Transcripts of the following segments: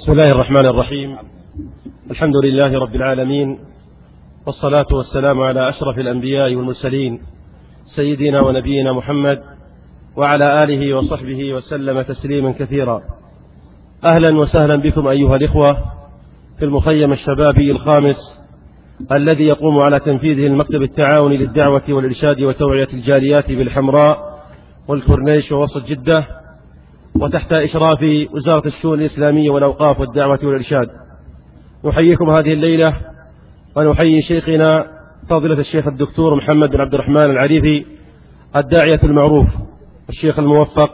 بسم الله الرحمن الرحيم. الحمد لله رب العالمين والصلاة والسلام على أشرف الأنبياء والمرسلين سيدنا ونبينا محمد وعلى آله وصحبه وسلم تسليما كثيرا. أهلا وسهلا بكم أيها الإخوة في المخيم الشبابي الخامس الذي يقوم على تنفيذه المكتب التعاوني للدعوة والإرشاد وتوعية الجاليات بالحمراء والكورنيش ووسط جدة وتحت إشراف وزارة الشؤون الإسلامية والأوقاف والدعوة والإرشاد. نحييكم هذه الليلة ونحيي شيخنا فضيلة الشيخ الدكتور محمد بن عبد الرحمن العريفي الداعية المعروف الشيخ الموفق.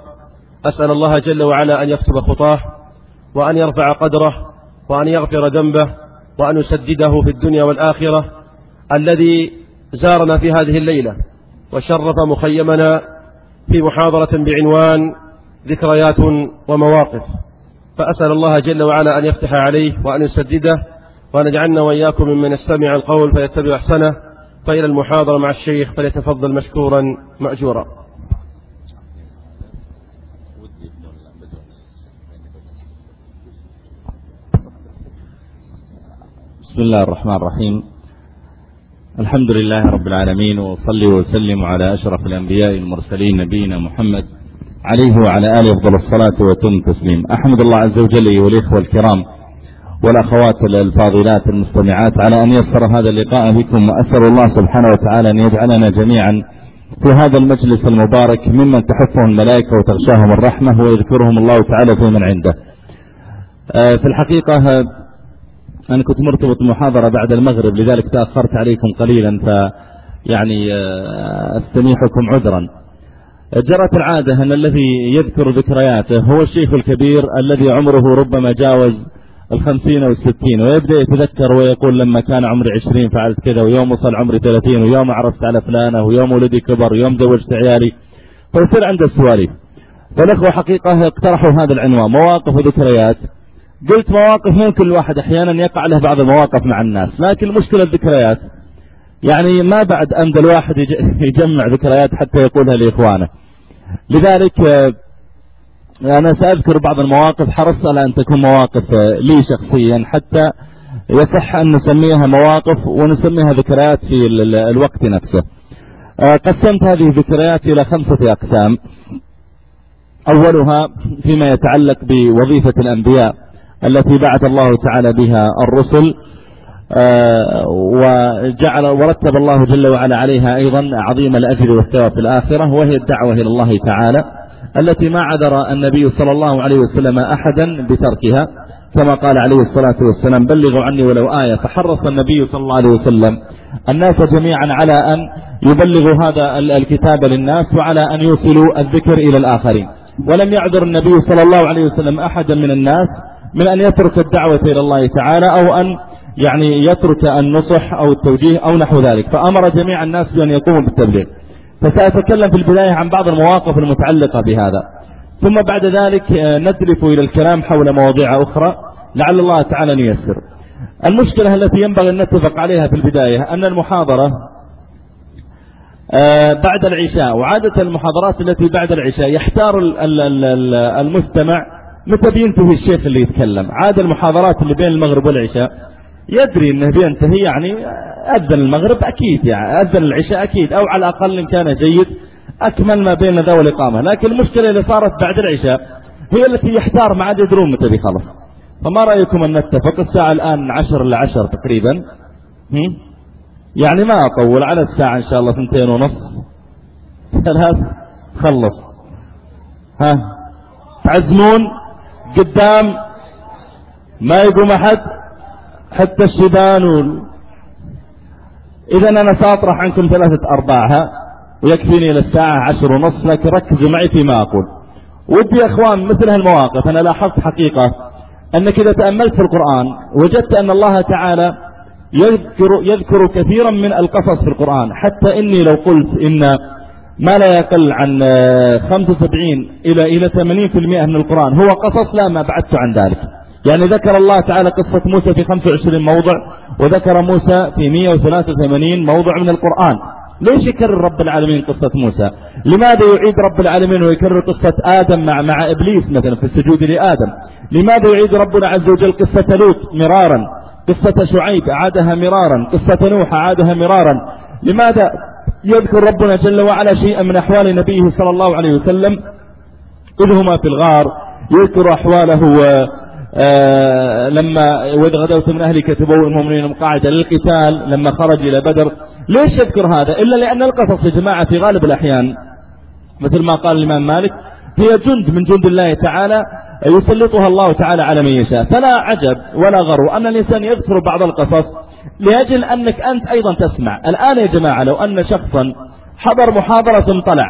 أسأل الله جل وعلا أن يكتب خطاه وأن يرفع قدره وأن يغفر ذنبه وأن يسدده في الدنيا والآخرة. الذي زارنا في هذه الليلة وشرف مخيمنا في محاضرة بعنوان ذكريات ومواقف. فأسأل الله جل وعلا أن يفتح عليه وأن يسدده وأن يجعلنا وإياكم ممن يستمع القول فيتبع أحسنه. فإلى المحاضرة مع الشيخ فليتفضل مشكورا مأجورا. بسم الله الرحمن الرحيم. الحمد لله رب العالمين وصلي وسلم على أشرف الأنبياء المرسلين نبينا محمد عليه وعلى آله أفضل الصلاة وتم التسليم. أحمد الله عز وجل والإخوة الكرام والأخوات الفاضلات المستمعات على أن يسر هذا اللقاء بكم وأسأل الله سبحانه وتعالى أن يجعلنا جميعا في هذا المجلس المبارك ممن تحفهم الملائكة وتغشاهم الرحمة ويذكرهم الله تعالى في من عنده. في الحقيقة أنا كنت مرتبط محاضرة بعد المغرب لذلك تأخرت عليكم قليلا فيعني أستميحكم عذرا. جرت العادة أن الذي يذكر ذكرياته هو الشيخ الكبير الذي عمره ربما جاوز الخمسين أو الستين ويبدأ يتذكر ويقول لما كان عمري عشرين فعلت كذا ويوم وصل عمري ثلاثين ويوم عرست على فلانة ويوم ولدي كبر ويوم زوجت عيالي. فيصير عنده السواليف. فالأخوة حقيقة اقترحوا هذا العنوان مواقف وذكريات. قلت مواقف ممكن الواحد أحيانا يقع له بعض المواقف مع الناس لكن مشكلة الذكريات. يعني ما بعد أمد الواحد يجمع ذكريات حتى يقولها لإخوانه. لذلك أنا سأذكر بعض المواقف حرصت على أن تكون مواقف لي شخصيا حتى يصح أن نسميها مواقف ونسميها ذكريات في الوقت نفسه. قسمت هذه الذكريات إلى خمسة أقسام. أولها فيما يتعلق بوظيفة الأنبياء التي بعث الله تعالى بها الرسل. وجعل ورتب الله جل وعلا عليها أيضا عظيم الأجر والثواب في الآخرة وهي الدعوة إلى الله تعالى التي ما عذر النبي صلى الله عليه وسلم أحدا بتركها. كما قال عليه الصلاة والسلام بلغوا عني ولو آية فحرص النبي صلى الله عليه وسلم الناس جميعا على أن يبلغوا هذا الكتاب للناس وعلى أن يوصلوا الذكر إلى الآخرين. ولم يعذر النبي صلى الله عليه وسلم أحدا من الناس من أن يترك الدعوة إلى الله تعالى أو أن يعني يترك النصح أو التوجيه أو نحو ذلك. فأمر جميع الناس بأن يقوموا بالتبليغ. فسأتكلم في البداية عن بعض المواقف المتعلقة بهذا. ثم بعد ذلك ندلف إلى الكلام حول مواضيع أخرى. لعل الله تعالى أن ييسر. المشكلة التي ينبغي أن نتفق عليها في البداية أن المحاضرة بعد العشاء وعادة المحاضرات التي بعد العشاء يحتار المستمع. متى بينتهي الشيخ اللي يتكلم؟ عادة المحاضرات اللي بين المغرب والعشاء. يدري إنه بينتهي يعني أذن المغرب أكيد يعني أذن العشاء أكيد أو على الأقل إن كان جيد أكمل ما بين ذا والاقامه لكن المشكلة اللي صارت بعد العشاء هي التي يحتار ما عاد يدرون متى بيخلص فما رأيكم أن نتفق الساعة الآن عشر الا عشر تقريبا؟ هم؟ يعني ما أطول على الساعة إن شاء الله ثنتين ونص. ثلاث خلص. ها؟ تعزمون؟ قدام؟ ما يقوم أحد؟ حتى الشبان. إذا أنا سأطرح عنكم ثلاثة أرباعها ويكفيني إلى الساعة عشر ونص لكن ركزوا معي فيما أقول. ودي يا أخوان مثل هالمواقف. أنا لاحظت حقيقة أنك إذا تأملت في القرآن وجدت أن الله تعالى يذكر, يذكر كثيرا من القصص في القرآن. حتى إني لو قلت إن ما لا يقل عن 75 إلى إلى 80% من القرآن هو قصص لا ما بعدت عن ذلك. يعني ذكر الله تعالى قصة موسى في 25 موضع وذكر موسى في 183 موضع من القرآن. ليش يكرر رب العالمين قصة موسى؟ لماذا يعيد رب العالمين ويكرر قصة آدم مع, مع إبليس مثلا في السجود لآدم؟ لماذا يعيد ربنا عز وجل قصة لوط مرارا؟ قصة شعيب أعادها مرارا قصة نوح أعادها مرارا. لماذا يذكر ربنا جل وعلا شيئا من أحوال نبيه صلى الله عليه وسلم؟ إذ هما في الغار يذكر أحواله لما وإذ غدوت من أهلك تبوء المؤمنين مقاعدة للقتال لما خرج إلى بدر ليش يذكر هذا؟ إلا لأن القصص يا جماعة في غالب الأحيان مثل ما قال الإمام مالك هي جند من جند الله تعالى يسلطها الله تعالى على من يشاء. فلا عجب ولا غرو أن الإنسان يذكر بعض القصص لأجل أنك أنت أيضا تسمع. الآن يا جماعة لو أن شخصا حضر محاضرة طلع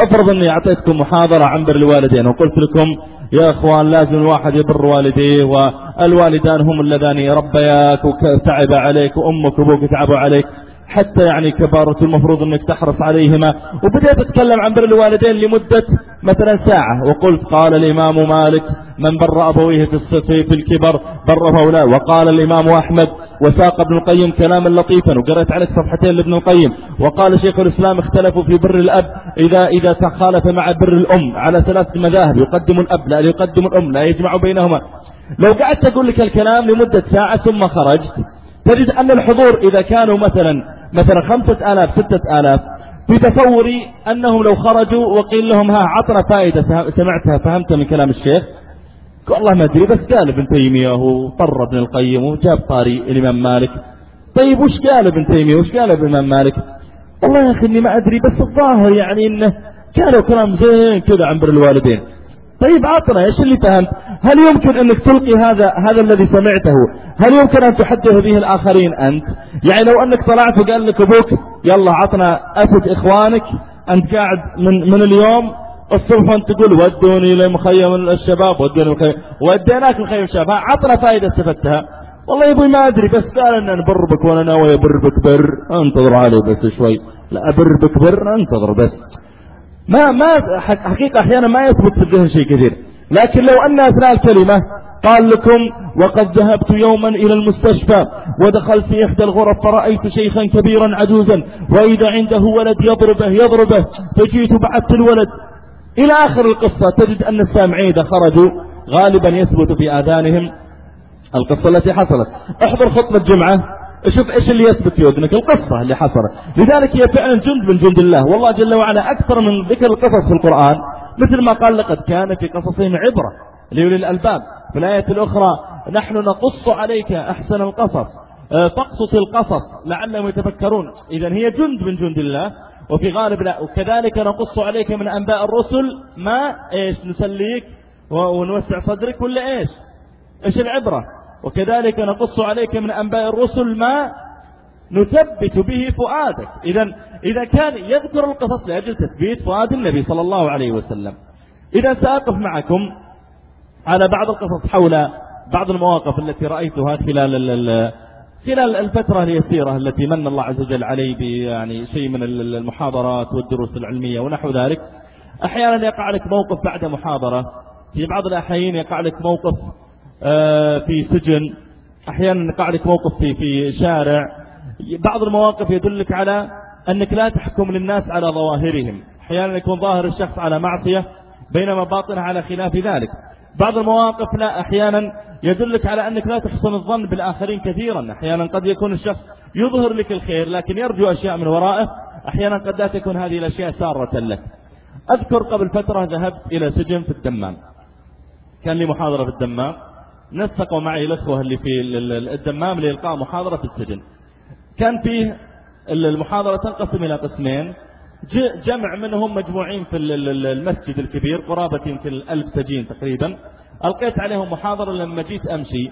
افرض أني أعطيتكم محاضرة عن بر الوالدين وقلت لكم يا اخوان لازم الواحد يبر والديه والوالدان هم اللذان يربياك وتعب عليك وأمك وأبوك تعبوا عليك. حتى يعني كبارة المفروض أنك تحرص عليهما. وبدأت أتكلم عن بر الوالدين لمدة مثلا ساعة. وقلت قال الإمام مالك من بر أبويه في الصفي في الكبر بر فولا وقال الإمام أحمد وساق ابن القيم كلاما لطيفا. وقرأت عليك صفحتين لابن القيم. وقال شيخ الإسلام اختلفوا في بر الأب إذا إذا تخالف مع بر الأم على ثلاث مذاهب. يقدم الأب لا يقدم الأم لا يجمع بينهما. لو قعدت أقول لك الكلام لمدة ساعة ثم خرجت تجد أن الحضور إذا كانوا مثلا مثلا خمسة آلاف ستة آلاف. في تصوري أنهم لو خرجوا وقيل لهم ها عطنا فائدة سمعتها فهمت من كلام الشيخ. والله ما أدري بس قال ابن تيمية وطر ابن القيم وجاب طاري الإمام مالك. طيب وش قال ابن تيمية؟ وش قال الإمام مالك؟ والله يا أخي إني ما أدري بس الظاهر يعني إنه قالوا كلام زين كذا عن بر الوالدين. طيب عطنا إيش اللي فهمت؟ هل يمكن أنك تلقي هذا هذا الذي سمعته؟ هل يمكن أن تحدث به الآخرين أنت؟ يعني لو أنك طلعت وقال لك أبوك يلا عطنا افد إخوانك أنت قاعد من من اليوم الصبح أنت تقول ودوني لمخيم الشباب ودوني مخيم وديناك مخيم الشباب. عطنا فائدة استفدتها. والله يا أبوي ما أدري بس قال إن نبر بك وأنا ناوي ابر بك بر. أنتظر علي بس شوي. لا ابر بك بر أنتظر بس. ما ما حقيقة أحيانا ما يثبت في الذهن شيء كثير. لكن لو أن أثناء الكلمة قال لكم وقد ذهبت يوما إلى المستشفى ودخلت في إحدى الغرف فرأيت شيخا كبيرا عجوزا وإذا عنده ولد يضربه يضربه فجيت بعثت الولد. إلى آخر القصة تجد أن السامعين إذا خرجوا غالبا يثبت في آذانهم القصة التي حصلت. احضر خطبة جمعة شوف إيش اللي يثبت في اذنك القصة اللي حصلت. لذلك هي فعلا جند من جند الله. والله جل وعلا أكثر من ذكر القصص في القرآن. مثل ما قال لقد كان في قصصهم عبرة لأولي الألباب. في الآية الأخرى نحن نقص عليك أحسن القصص. آه، فاقصص القصص لعلهم يتفكرون. إذا هي جند من جند الله. وفي غالب لا. وكذلك نقص عليك من أنباء الرسل. ما؟ إيش؟ نسليك ونوسع صدرك ولا إيش؟ إيش العبرة؟ وكذلك نقص عليك من أنباء الرسل ما نثبت به فؤادك. إذا إذا كان يذكر القصص لأجل تثبيت فؤاد النبي صلى الله عليه وسلم. إذا سأقف معكم على بعض القصص حول بعض المواقف التي رأيتها خلال خلال الفترة اليسيرة التي من الله عز وجل علي يعني شيء من المحاضرات والدروس العلمية ونحو ذلك. أحيانا يقع لك موقف بعد محاضرة. في بعض الأحيان يقع لك موقف في سجن. أحيانا يقع لك موقف في في شارع. بعض المواقف يدلك على أنك لا تحكم للناس على ظواهرهم. أحيانا يكون ظاهر الشخص على معصية بينما باطنه على خلاف ذلك. بعض المواقف لا أحيانا يدلك على أنك لا تحسن الظن بالآخرين كثيرا. أحيانا قد يكون الشخص يظهر لك الخير لكن يرجو أشياء من ورائه. أحيانا قد لا تكون هذه الأشياء سارة لك. أذكر قبل فترة ذهبت إلى سجن في الدمام. كان لي محاضرة في الدمام. نسقوا معي الأخوة اللي في الدمام لإلقاء محاضرة في السجن. كان فيه المحاضرة تنقسم إلى قسمين. جمع منهم مجموعين في المسجد الكبير قرابة يمكن الألف سجين تقريبا. ألقيت عليهم محاضرة لما جيت أمشي.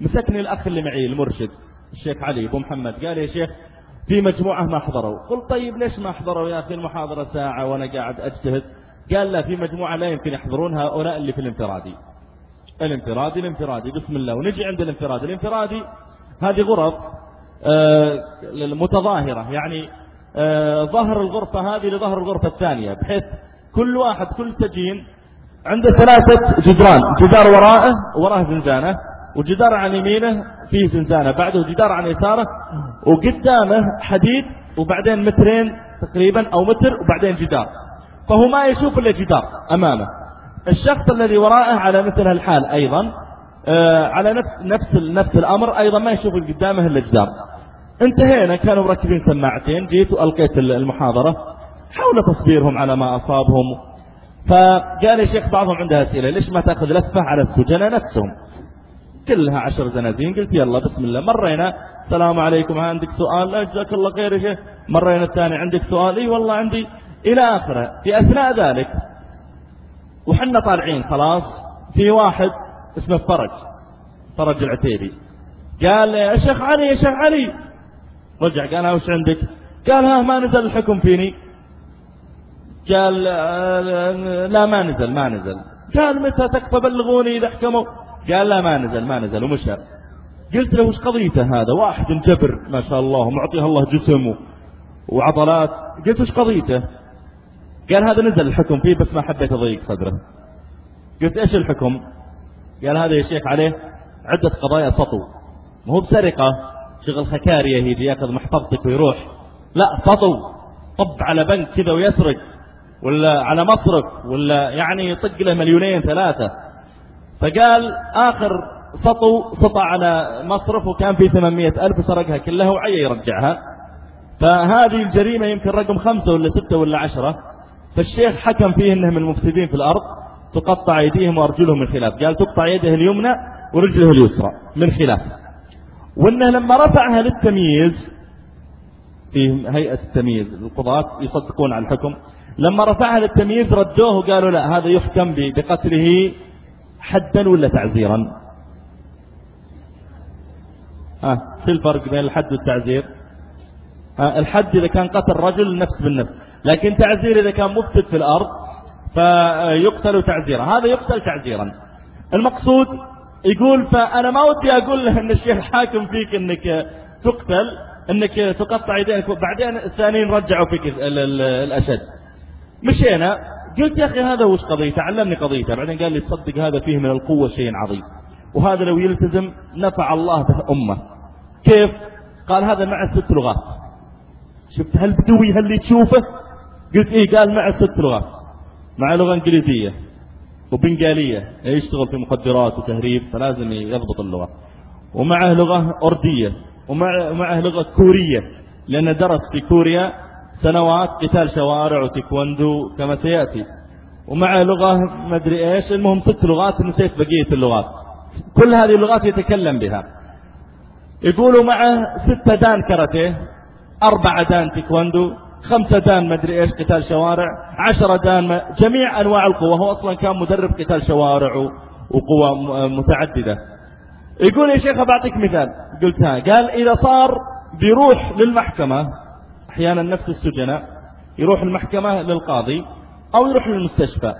مسكني الأخ اللي معي المرشد الشيخ علي أبو محمد. قال يا شيخ في مجموعة ما حضروا. قلت طيب ليش ما حضروا يا أخي المحاضرة ساعة وأنا قاعد أجتهد؟ قال لا في مجموعة لا يمكن يحضرون هؤلاء اللي في الانفرادي. الانفرادي الانفرادي بسم الله. ونجي عند الانفرادي الانفرادي هذه غرف آه متظاهرة يعني آه ظهر الغرفة هذه لظهر الغرفة الثانية بحيث كل واحد كل سجين عنده ثلاثة جدران. جدار وراءه وراه زنزانة وجدار عن يمينه فيه زنزانة بعده جدار عن يساره وقدامه حديد وبعدين مترين تقريبا أو متر وبعدين جدار. فهو ما يشوف إلا جدار أمامه. الشخص الذي وراءه على مثل هالحال أيضا آه على نفس نفس نفس الأمر أيضا ما يشوف قدامه إلا جدار انتهينا كانوا مركبين سماعتين جيت وألقيت المحاضرة. حول تصبيرهم على ما أصابهم. فقال يا شيخ بعضهم عنده أسئلة ليش ما تأخذ لفة على السجناء نفسهم؟ كلها عشر زنازين قلت يلا بسم الله. مرينا. السلام عليكم. عندك سؤال؟ لا جزاك الله خير يا شيخ. مرينا الثاني. عندك سؤال؟ إي والله عندي. إلى آخره. في أثناء ذلك وحنا طالعين خلاص في واحد اسمه فرج فرج العتيبي. قال يا شيخ علي يا شيخ علي. رجع قال ها وش عندك؟ قال ها ما نزل الحكم فيني. قال لا ما نزل ما نزل. قال متى تكفى؟ بلغوني إذا حكموا قال لا ما نزل ما نزل. ومشى قلت له وش قضيته هذا؟ واحد جبر ما شاء الله ومعطيه الله جسم وعضلات. قلت وش قضيته؟ قال هذا نزل الحكم فيه بس ما حبيت أضيق صدره. قلت إيش الحكم؟ قال هذا يا شيخ عليه عدة قضايا سطو. ما هو بسرقة شغل خكارية هي يأخذ محفظتك ويروح. لا سطو. طب على بنك كذا ويسرق ولا على مصرف ولا يعني يطق له مليونين ثلاثة. فقال آخر سطو سطع على مصرف وكان فيه 800 ألف وسرقها كلها وعي يرجعها. فهذه الجريمة يمكن رقم خمسة ولا ستة ولا عشرة. فالشيخ حكم فيه انهم المفسدين في الأرض تقطع ايديهم وأرجلهم من خلاف. قال تقطع يده اليمنى ورجله اليسرى من خلاف. وإنه لما رفعها للتمييز في هيئة التمييز القضاة يصدقون على الحكم. لما رفعها للتمييز ردوه وقالوا لا هذا يحكم بقتله حدا ولا تعزيرا؟ ها آه شو الفرق بين الحد والتعزير. آه الحد إذا كان قتل رجل نفس بالنفس. لكن تعزير إذا كان مفسد في الأرض فيقتل تعزيرا. هذا يقتل تعزيرا. المقصود يقول فأنا ما ودي أقول له أن الشيخ حاكم فيك أنك تقتل أنك تقطع يدينك وبعدين الثانيين رجعوا فيك الأشد. مشينا. قلت يا أخي هذا وش قضيته علمني قضيته. بعدين قال لي تصدق هذا فيه من القوة شيء عظيم. وهذا لو يلتزم نفع الله به أمة. كيف؟ قال هذا مع ست لغات. شفت هالبدوي هاللي تشوفه قلت إيه؟ قال مع ست لغات. مع لغة إنجليزية وبنغالية. يشتغل في مخدرات وتهريب فلازم يضبط اللغة. ومعه لغة أردية ومعه لغة كورية. لأنه درس في كوريا سنوات قتال شوارع وتيكوندو كما سيأتي. ومعه لغة ما أدري إيش. المهم ست لغات نسيت بقية اللغات. كل هذه اللغات يتكلم بها. يقولوا معه ستة دان كاراتيه أربعة دان تيكوندو خمسة دان ما أدري إيش قتال شوارع عشرة دان جميع أنواع القوة هو أصلا كان مدرب قتال شوارع وقوة متعددة. يقول يا شيخ بعطيك مثال. قلت ها قال إذا صار بيروح للمحكمة أحيانا نفس السجناء يروح المحكمة للقاضي أو يروح للمستشفى.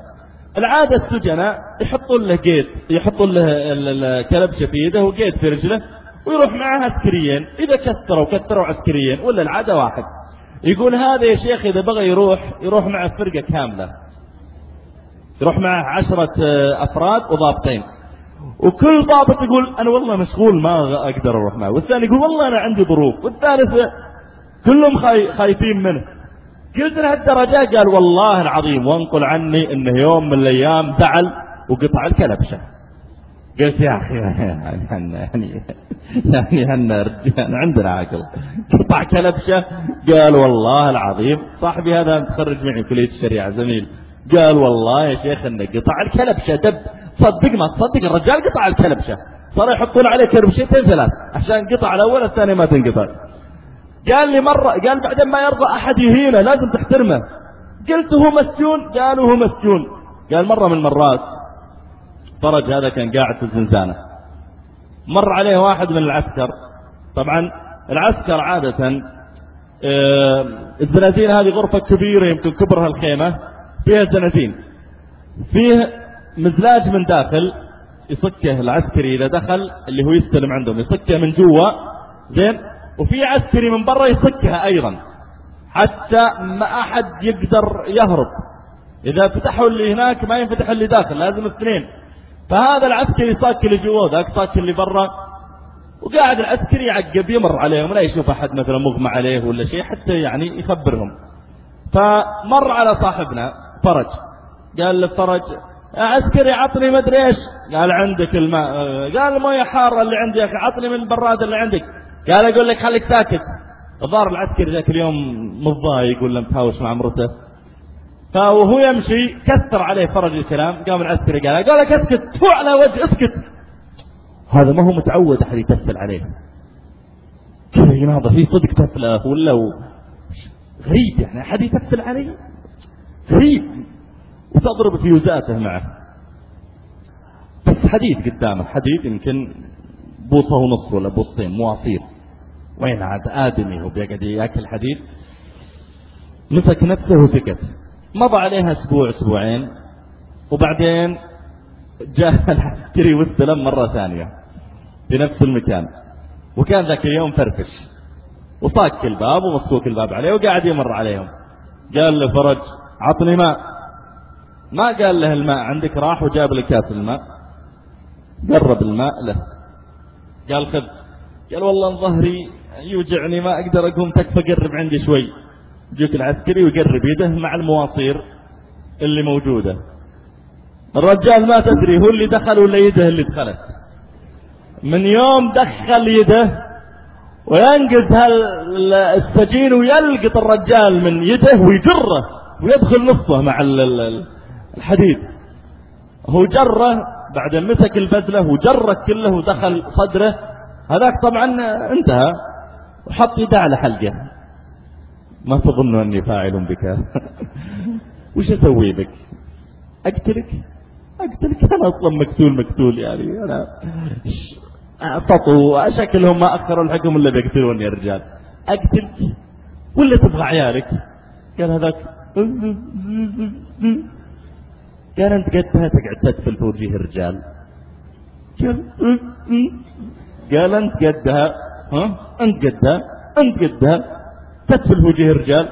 العادة السجناء يحطون له قيد يحطون له الكلبشة في يده وقيد في رجله ويروح معه عسكريين إذا كثروا كثروا عسكريين ولا العادة واحد. يقول هذا يا شيخ إذا بغى يروح يروح مع فرقة كاملة. يروح معه عشرة أفراد وضابطين. وكل ضابط يقول أنا والله مشغول ما أقدر أروح معه. والثاني يقول والله أنا عندي ظروف. والثالث كلهم خايفين منه. قلت له الدرجة قال والله العظيم وانقل عني إنه يوم من الأيام زعل وقطع الكلبشة قلت يا أخي يعني يعني يعني رجال عندنا عقل. قطع كلبشة. قال والله العظيم صاحبي هذا متخرج معي كلية الشريعة زميل. قال والله يا شيخ إنه قطع الكلبشة دب. صدق ما تصدق الرجال قطع الكلبشة. صار يحطون عليه كربشتين ثلاث عشان قطع الأول الثاني ما تنقطع. قال لي مرة قال بعدين ما يرضى أحد يهينه لازم تحترمه. قلت هو مسجون؟ قالوا هو مسجون. قال مرة من المرات فرج هذا كان قاعد في الزنزانة. مر عليه واحد من العسكر. طبعا العسكر عادة آه، الزنازين هذه غرفة كبيرة يمكن كبرها الخيمة فيها زنازين. فيه مزلاج من داخل يصكه العسكري إذا دخل اللي هو يستلم عندهم يصكه من جوا زين؟ وفي عسكري من برا يصكها أيضا حتى ما أحد يقدر يهرب. إذا فتحوا اللي هناك ما ينفتح اللي داخل لازم اثنين. فهذا العسكري صاك اللي جوا ذاك صاك اللي برا وقاعد العسكري يعقب يمر عليهم ولا يشوف أحد مثلا مغمى عليه ولا شيء حتى يعني يخبرهم. فمر على صاحبنا فرج. قال له فرج عسكري عطني مدري إيش. قال عندك الماء قال المويه حارة اللي عندي يا أخي عطني من البراد اللي عندك. قال أقول لك خليك ساكت. الظاهر العسكري ذاك اليوم متضايق ولا متهاوش مع مرته. فوهو يمشي كثر عليه فرج الكلام قام العسكري قال قال لك اسكت فو على وجه اسكت. هذا ما هو متعود أحد يتفل عليه. كذا يناظر في صدق تفله ولا و... غريب يعني أحد يتفل عليه؟ غريب. وتضرب فيوزاته معه. بس حديد قدامه حديد يمكن بوصة ونص ولا بوصتين مواصير وين عاد؟ آدمي هو بيقعد يأكل حديد مسك نفسه وسكت. مضى عليها أسبوع أسبوعين وبعدين جاء العسكري واستلم مرة ثانية في نفس المكان وكان ذاك اليوم فرفش وصاك الباب ومصكوك الباب عليه وقاعد يمر عليهم. قال له فرج عطني ماء. ما قال له الماء عندك راح وجاب لي كاس الماء. قرب الماء له. قال خذ. قال والله ظهري يوجعني ما أقدر أقوم تكفى قرب عندي شوي. يجيك العسكري ويقرب يده مع المواصير اللي موجودة. الرجال ما تدري هو اللي دخل ولا يده اللي دخلت. من يوم دخل يده وينقز السجين ويلقط الرجال من يده ويجره ويدخل نصه مع الحديد. هو جره بعد مسك البذلة وجره كله ودخل صدره. هذاك طبعا انتهى وحط يده على حلقه. ما تظن أني فاعل بك. وش أسوي بك؟ أقتلك؟ أقتلك. أنا أصلا مقتول مقتول يعني. أنا سطوا شكلهم ما أخروا الحكم إلا بيقتلوني يا رجال. أقتلك؟ ولا تبغى عيالك؟ قال هذاك. قال أنت قدها تقعد تدفل في وجيه الرجال قال. قال أنت قدها. ها؟ أنت قدها. أنت قدها. تدفل وجه الرجال.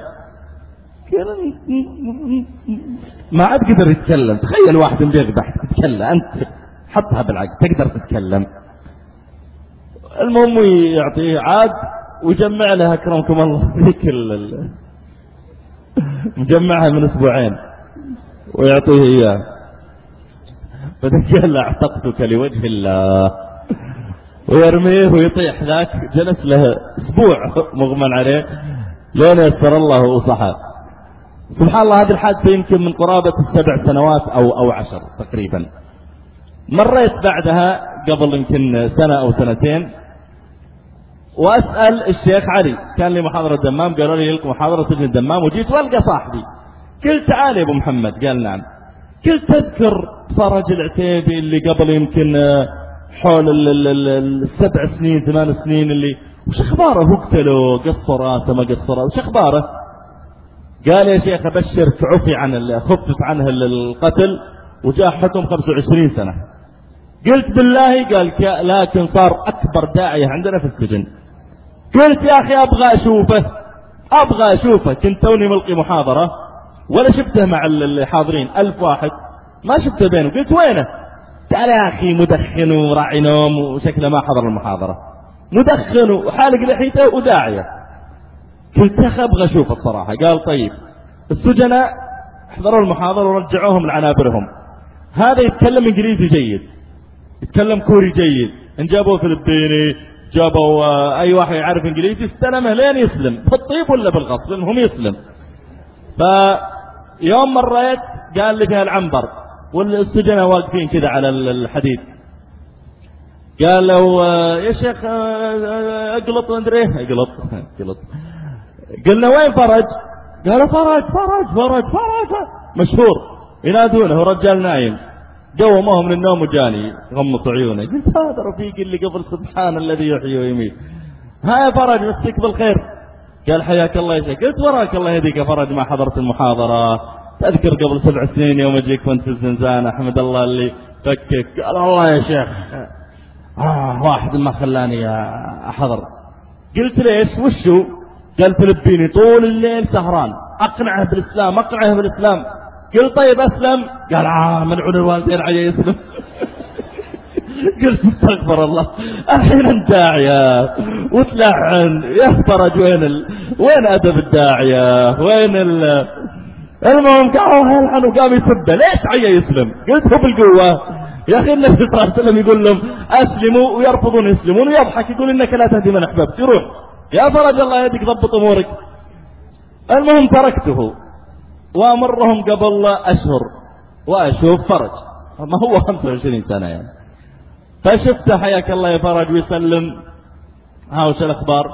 ما عاد قدر يتكلم. تخيل واحد بيذبح تتكلم أنت حطها بالعقل تقدر تتكلم. المهم يعطيه عاد ويجمع لها أكرمكم الله ذيك مجمعها من أسبوعين ويعطيه إياه. قال له أعتقتك لوجه الله. ويرميه ويطيح ذاك جلس له أسبوع مغمى عليه. لين يسر الله وصحى سبحان الله هذه الحادثة يمكن من قرابة السبع سنوات أو أو عشر تقريبا. مريت بعدها قبل يمكن سنة أو سنتين وأسأل الشيخ علي. كان لي محاضرة دمام قالوا لي لكم محاضرة سجن الدمام وجيت وألقى صاحبي. قلت تعال يا أبو محمد. قال نعم. قلت تذكر فرج العتيبي اللي قبل يمكن حول السبع سنين ثمان سنين اللي وش أخباره؟ هو قتله قص راسه ما قص راسه وش أخباره؟ قال يا شيخ أبشرك عفي عن خفف عنه القتل وجاء حكم 25 سنة. قلت بالله قال لكن صار أكبر داعية عندنا في السجن. قلت يا أخي أبغى أشوفه أبغى أشوفه. كنت توني ملقي محاضرة ولا شفته مع الحاضرين. ألف واحد. ما شفته بينه قلت وينه؟ قال يا أخي مدخن وراعي نوم وشكله ما حضر المحاضرة. مدخن وحالق لحيته وداعية. قلت يا أبغى أشوف الصراحة. قال طيب. السجناء حضروا المحاضرة ورجعوهم لعنابرهم. هذا يتكلم إنجليزي جيد. يتكلم كوري جيد. إن جابوا فلبيني جابوا آه، أي واحد يعرف إنجليزي استلمه لين يسلم. بالطيب ولا بالغصب؟ المهم يسلم. فيوم مريت قال لي فيها العنبر والسجناء واقفين كذا على الحديد. قال له يا شيخ أقلط مدري أقلط أقلط. قلنا وين فرج؟ قال فرج فرج فرج فرج. مشهور. ينادونه رجال نايم. قوموه من النوم وجاني غمص عيونه. قلت هذا رفيقي اللي قبل سبحان الذي يحيي ويميت. ها يا فرج مسك بالخير. قال حياك الله يا شيخ. قلت وراك الله يهديك يا فرج ما حضرت المحاضرة. تذكر قبل سبع سنين يوم أجيك كنت في الزنزانة. أحمد الله اللي فكك. قال الله يا شيخ. آه واحد ما خلاني أحضر. قلت ليش وشو؟ قال فلبيني طول الليل سهران. أقنعه بالإسلام أقنعه بالإسلام. قلت طيب أسلم. قال آه منعون الوالدين عجي يسلم. قلت استغفر الله. الحين الداعية وتلعن يا فرج وين ال... وين أدب الداعية وين ال... المهم قاموا يلعن وقام يسبه ليش عيا يسلم؟ قلت هو بالقوة. يا أخي النبي صلى الله عليه وسلم يقول لهم أسلموا ويرفضون يسلمون ويضحك يقول إنك لا تهدي من أحببت. يروح. يا فرج الله يدك ضبط أمورك. المهم تركته. وأمرهم قبل أشهر. وأشوف فرج. ما هو 25 سنة يعني. فشفته حياك الله يا فرج ويسلم. ها وش الأخبار؟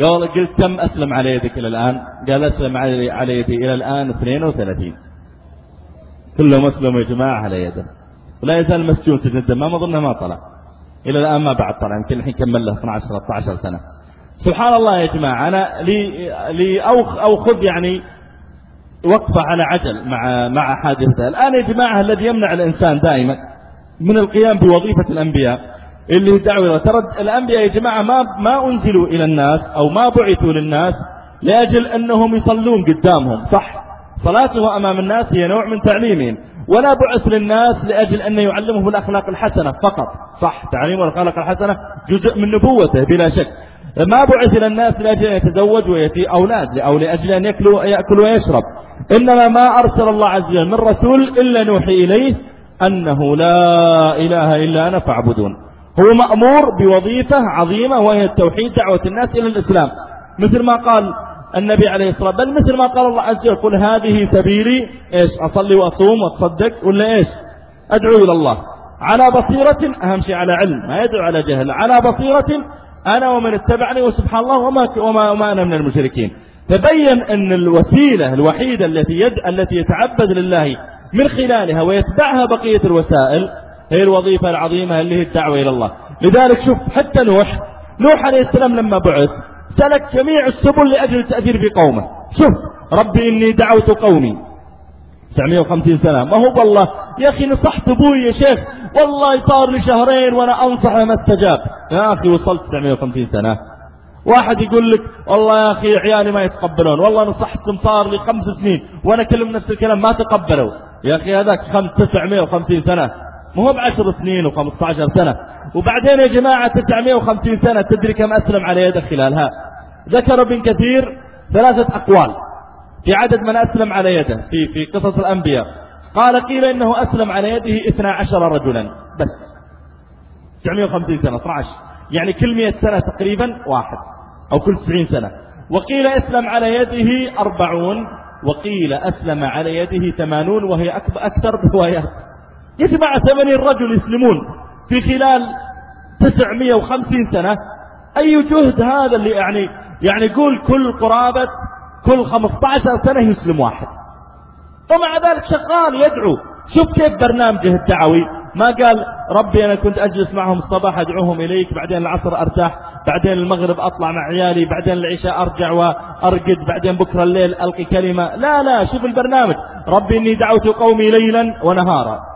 قال قلت كم أسلم على يدك إلى الآن. قال أسلم على يدي إلى الآن 32 كلهم أسلموا يا جماعة على يده ولا يزال مسجون سجن الدمام أظنه ما طلع. إلى الآن ما بعد طلع. يمكن الحين كمل له 12 13 سنة. سبحان الله يا جماعة. أنا لي, لي أو, أو خذ يعني وقفة على عجل مع مع حادثة. الآن يا جماعة الذي يمنع الإنسان دائما من القيام بوظيفة الأنبياء اللي دعوة ترى الأنبياء يا جماعة ما ما أنزلوا إلى الناس أو ما بعثوا للناس لأجل أنهم يصلون قدامهم صح؟ صلاته أمام الناس هي نوع من تعليمهم. ولا بعث للنااس لأجل أن يعلمهم الأخلاق الحسنة فقط. صح تعليم الأخلاق الحسنة جزء من نبوته بلا شك. ما بعث إلى الناس لأجل أن يتزوج ويأتي أولاد أو لأجل أن يأكل ويشرب. إنما ما أرسل الله عز وجل من رسول إلا نوحي إليه أنه لا إله إلا أنا فاعبدون. هو مأمور بوظيفة عظيمة وهي التوحيد دعوة الناس إلى الإسلام. مثل ما قال النبي عليه الصلاة والسلام. بل مثل ما قال الله عز وجل قل هذه سبيلي. إيش؟ أصلي وأصوم وأتصدق ولا إيش؟ أدعو إلى الله. على بصيرة أهم شيء على علم ما يدعو على جهل. على بصيرة أنا ومن اتبعني وسبحان الله وما, وما, وما أنا من المشركين. تبين أن الوسيلة الوحيدة التي يد التي يتعبد لله من خلالها ويتبعها بقية الوسائل هي الوظيفة العظيمة اللي هي الدعوة إلى الله. لذلك شوف حتى نوح نوح عليه السلام لما بعث سلك جميع السبل لأجل التأثير في قومه. شوف ربي إني دعوت قومي. 950 سنة. ما هو والله يا أخي نصحت أبوي يا شيخ. والله صار لي شهرين وأنا أنصح ما استجاب. يا أخي وصلت 950 سنة. واحد يقول لك والله يا أخي عيالي ما يتقبلون. والله نصحتهم صار لي خمس سنين وأنا كلم نفس الكلام ما تقبلوا. يا أخي هذاك 950 سنة. مو هو بعشر سنين و15 سنة؟ وبعدين يا جماعة 950 سنة تدري كم أسلم على يده خلالها؟ ذكر ابن كثير ثلاثة أقوال في عدد من أسلم على يده في في قصص الأنبياء. قال قيل إنه أسلم على يده 12 رجلا. بس. 950 سنة 12 يعني كل 100 سنة تقريبا واحد أو كل 90 سنة. وقيل أسلم على يده أربعون وقيل أسلم على يده ثمانون وهي أكثر روايات. يا جماعة ثمانين رجل يسلمون في خلال 950 سنة. أي جهد هذا اللي يعني يعني يقول كل قرابة كل 15 سنة يسلم واحد. ومع ذلك شغال يدعو. شوف كيف برنامجه الدعوي ما قال ربي أنا كنت أجلس معهم الصباح أدعوهم إليك بعدين العصر أرتاح بعدين المغرب أطلع مع عيالي بعدين العشاء أرجع وأرقد بعدين بكرة الليل ألقي كلمة. لا لا شوف البرنامج. ربي إني دعوت قومي ليلا ونهارا.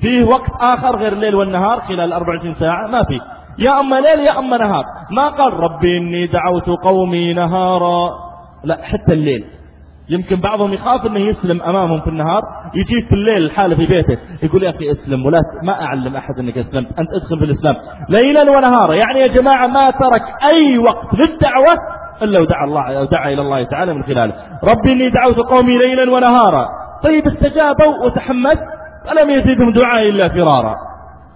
فيه وقت آخر غير الليل والنهار خلال 24 ساعة ما فيه يا أما ليل يا أما نهار. ما قال ربي إني دعوت قومي نهارا. لا حتى الليل. يمكن بعضهم يخاف إنه يسلم أمامهم في النهار يجي في الليل الحالة في بيته يقول يا أخي اسلم ولا ما أعلم أحد إنك اسلمت أنت ادخل في الإسلام. ليلا ونهارا. يعني يا جماعة ما ترك أي وقت للدعوة إلا ودعا الله ودعا إلى الله تعالى من خلاله. ربي إني دعوت قومي ليلا ونهارا. طيب استجابوا وتحمس. ولم يزيدهم دعائي إلا فرارا؟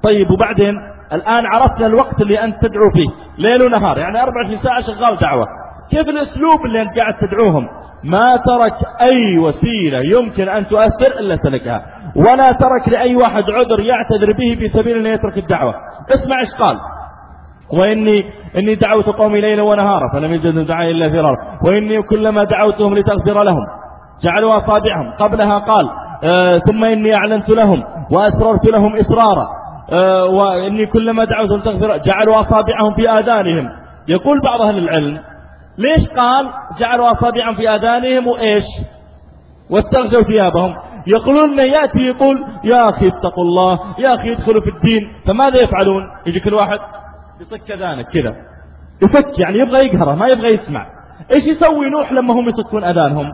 طيب وبعدين؟ الآن عرفنا الوقت اللي أنت تدعو فيه ليل ونهار يعني 24 ساعة شغال دعوة. كيف الأسلوب اللي أنت قاعد تدعوهم؟ ما ترك أي وسيلة يمكن أن تؤثر إلا سلكها ولا ترك لأي واحد عذر يعتذر به في سبيل أن يترك الدعوة. اسمع إيش قال. وإني إني دعوت قومي ليلا ونهارا فلم يجدوا دعائي إلا فرارا. وإني كلما دعوتهم لتغفر لهم جعلوا أصابعهم. قبلها قال ثم إني أعلنت لهم وأسررت لهم إسرارا آه وإني كلما دعوتهم تغفر جعلوا أصابعهم في آذانهم. يقول بعض أهل العلم ليش قال جعلوا أصابعهم في آذانهم وإيش؟ واستغشوا ثيابهم. يقولون يأتي يقول يا أخي اتقوا الله يا أخي ادخلوا في الدين. فماذا يفعلون؟ يجي كل واحد يصك أذانك كذا. يفك يعني يبغى يقهره ما يبغى يسمع. إيش يسوي نوح لما هم يصكون أذانهم؟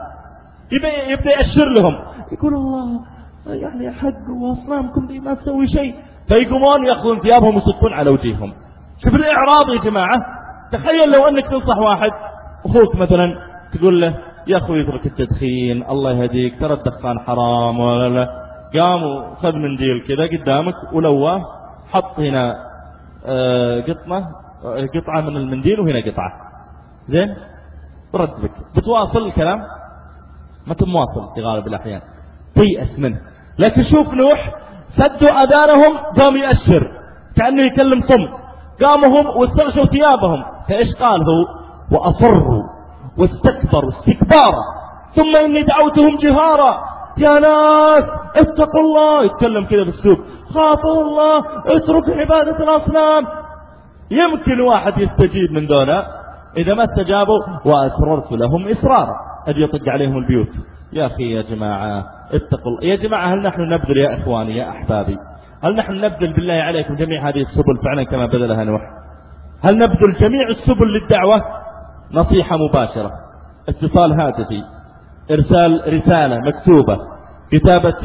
يبدأ يأشر لهم. يقول الله يعني حق وأصنامكم دي ما تسوي شيء. فيقومون يأخذون ثيابهم ويصفون على وجيههم. شوف الإعراض يا جماعة. تخيل لو أنك تنصح واحد أخوك مثلا تقول له يا أخوي اترك التدخين الله يهديك ترى الدخان حرام. ولا لا قام وخذ منديل كذا قدامك ولواه حط هنا آه، قطمة آه، قطعة من المنديل وهنا قطعة. زين؟ رد بك بتواصل الكلام؟ ما تمواصل في غالب الأحيان؟ تيأس منه. لكن شوف نوح سدوا أذانهم قام يأشر. كأنه يكلم صم. قاموا هم واستغشوا ثيابهم. فإيش قال هو؟ وأصروا واستكبروا استكبارا. ثم إني دعوتهم جهارا. يا ناس اتقوا الله. يتكلم كذا في السوق. خافوا الله اتركوا عبادة الأصنام. يمكن واحد يستجيب من دونه. إذا ما استجابوا وأسررت لهم إسرارا. أجي يطق عليهم البيوت. يا أخي يا جماعة اتقوا يا جماعة هل نحن نبذل يا إخواني يا أحبابي؟ هل نحن نبذل بالله عليكم جميع هذه السبل فعلا كما بذلها نوح؟ هل نبذل جميع السبل للدعوة؟ نصيحة مباشرة اتصال هاتفي إرسال رسالة مكتوبة كتابة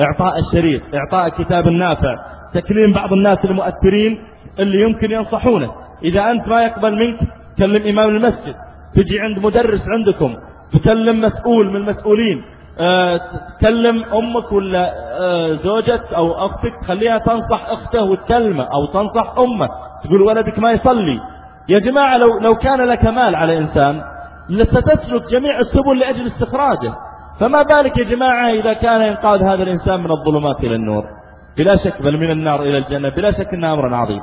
إعطاء الشريط إعطاء كتاب النافع تكليم بعض الناس المؤثرين اللي يمكن ينصحونه. إذا أنت ما يقبل منك كلم إمام المسجد. تجي عند مدرس عندكم تكلم مسؤول من المسؤولين أه تكلم أمك ولا أه زوجك أو أختك خليها تنصح أخته وتكلمه أو تنصح أمه تقول ولدك ما يصلي. يا جماعة لو, لو كان لك مال على إنسان لستسلك جميع السبل لأجل استخراجه. فما بالك يا جماعة إذا كان ينقاذ هذا الإنسان من الظلمات إلى النور؟ بلا شك بل من النار إلى الجنة بلا شك أنه أمر عظيم.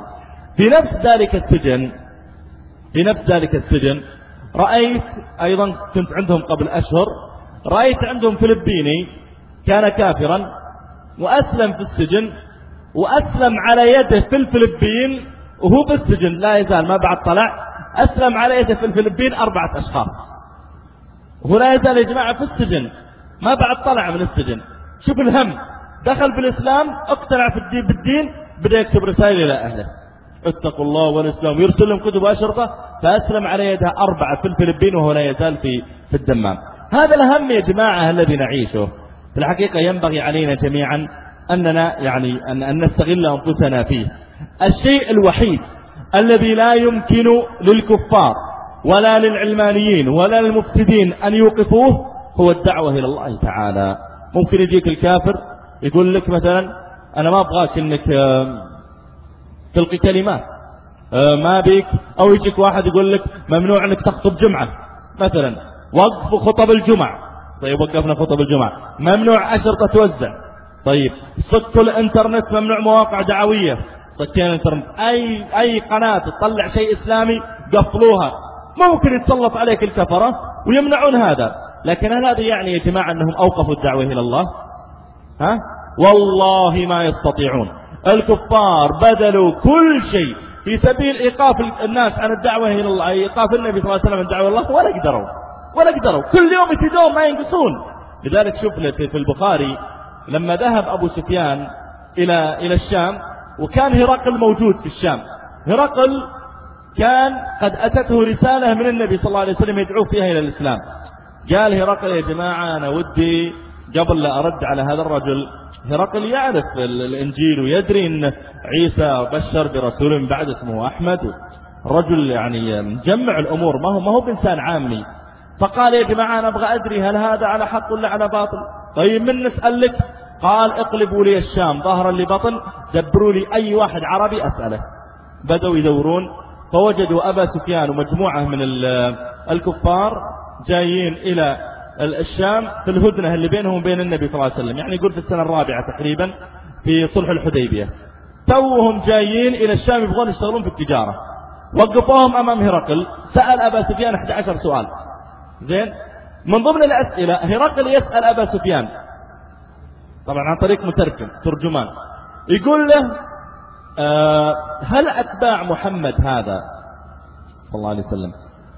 في نفس ذلك السجن في نفس ذلك السجن رأيت أيضا كنت عندهم قبل أشهر رأيت عندهم فلبيني كان كافرا وأسلم في السجن وأسلم على يده في الفلبين وهو بالسجن لا يزال ما بعد طلع أسلم على يده في الفلبين أربعة أشخاص. وهو لا يزال يا جماعة في السجن ما بعد طلع من السجن. شوف الهم دخل في الإسلام اقتنع في الدين بالدين بدأ يكتب رسائل إلى أهله. اتقوا الله والإسلام. يرسل لهم كتب أشرطة فأسلم على يدها أربعة في الفلبين وهو لا يزال في, في الدمام. هذا الهم يا جماعة الذي نعيشه. في الحقيقة ينبغي علينا جميعا أننا يعني أن, أن نستغل أنفسنا فيه. الشيء الوحيد الذي لا يمكن للكفار ولا للعلمانيين ولا للمفسدين أن يوقفوه هو الدعوة إلى الله تعالى. ممكن يجيك الكافر يقول لك مثلا أنا ما أبغاك أنك تلقي كلمات آه، ما بيك؟ أو يجيك واحد يقول لك ممنوع أنك تخطب جمعة. مثلا وقف خطب الجمعة. طيب وقفنا خطب الجمعة. ممنوع أشرطة توزع. طيب صكوا الإنترنت ممنوع مواقع دعوية. صكين الإنترنت. أي, أي قناة تطلع شيء إسلامي قفلوها. ممكن يتسلط عليك الكفرة ويمنعون هذا. لكن هل هذا يعني يا جماعة أنهم أوقفوا الدعوة إلى الله؟ ها؟ والله ما يستطيعون. الكفار بذلوا كل شيء. في سبيل إيقاف الناس عن الدعوة إلى الله إيقاف النبي صلى الله عليه وسلم عن إلى الله ولا قدروا ولا قدروا كل يوم يتدون ما ينقصون. لذلك شوف في البخاري لما ذهب أبو سفيان إلى إلى الشام وكان هرقل موجود في الشام. هرقل كان قد أتته رسالة من النبي صلى الله عليه وسلم يدعوه فيها إلى الإسلام. قال هرقل يا جماعة أنا ودي قبل لا أرد على هذا الرجل هرقل يعرف الإنجيل ويدري أن عيسى بشر برسول بعد اسمه أحمد. رجل يعني مجمع الأمور ما هو ما هو بإنسان عامي. فقال يا جماعة أنا أبغى أدري هل هذا على حق ولا على باطل؟ طيب من نسأل لك؟ قال اقلبوا لي الشام ظهرا لبطن دبروا لي أي واحد عربي أسأله. بدأوا يدورون فوجدوا أبا سفيان ومجموعة من الكفار جايين إلى الشام في الهدنة اللي بينهم وبين النبي صلى الله عليه وسلم. يعني يقول في السنة الرابعة تقريبا في صلح الحديبية. توهم جايين إلى الشام يبغون يشتغلون في التجارة. وقفوهم أمام هرقل. سأل أبا سفيان 11 سؤال. زين؟ من ضمن الأسئلة هرقل يسأل أبا سفيان. طبعا عن طريق مترجم ترجمان. يقول له أه هل أتباع محمد هذا؟ صلى الله عليه وسلم.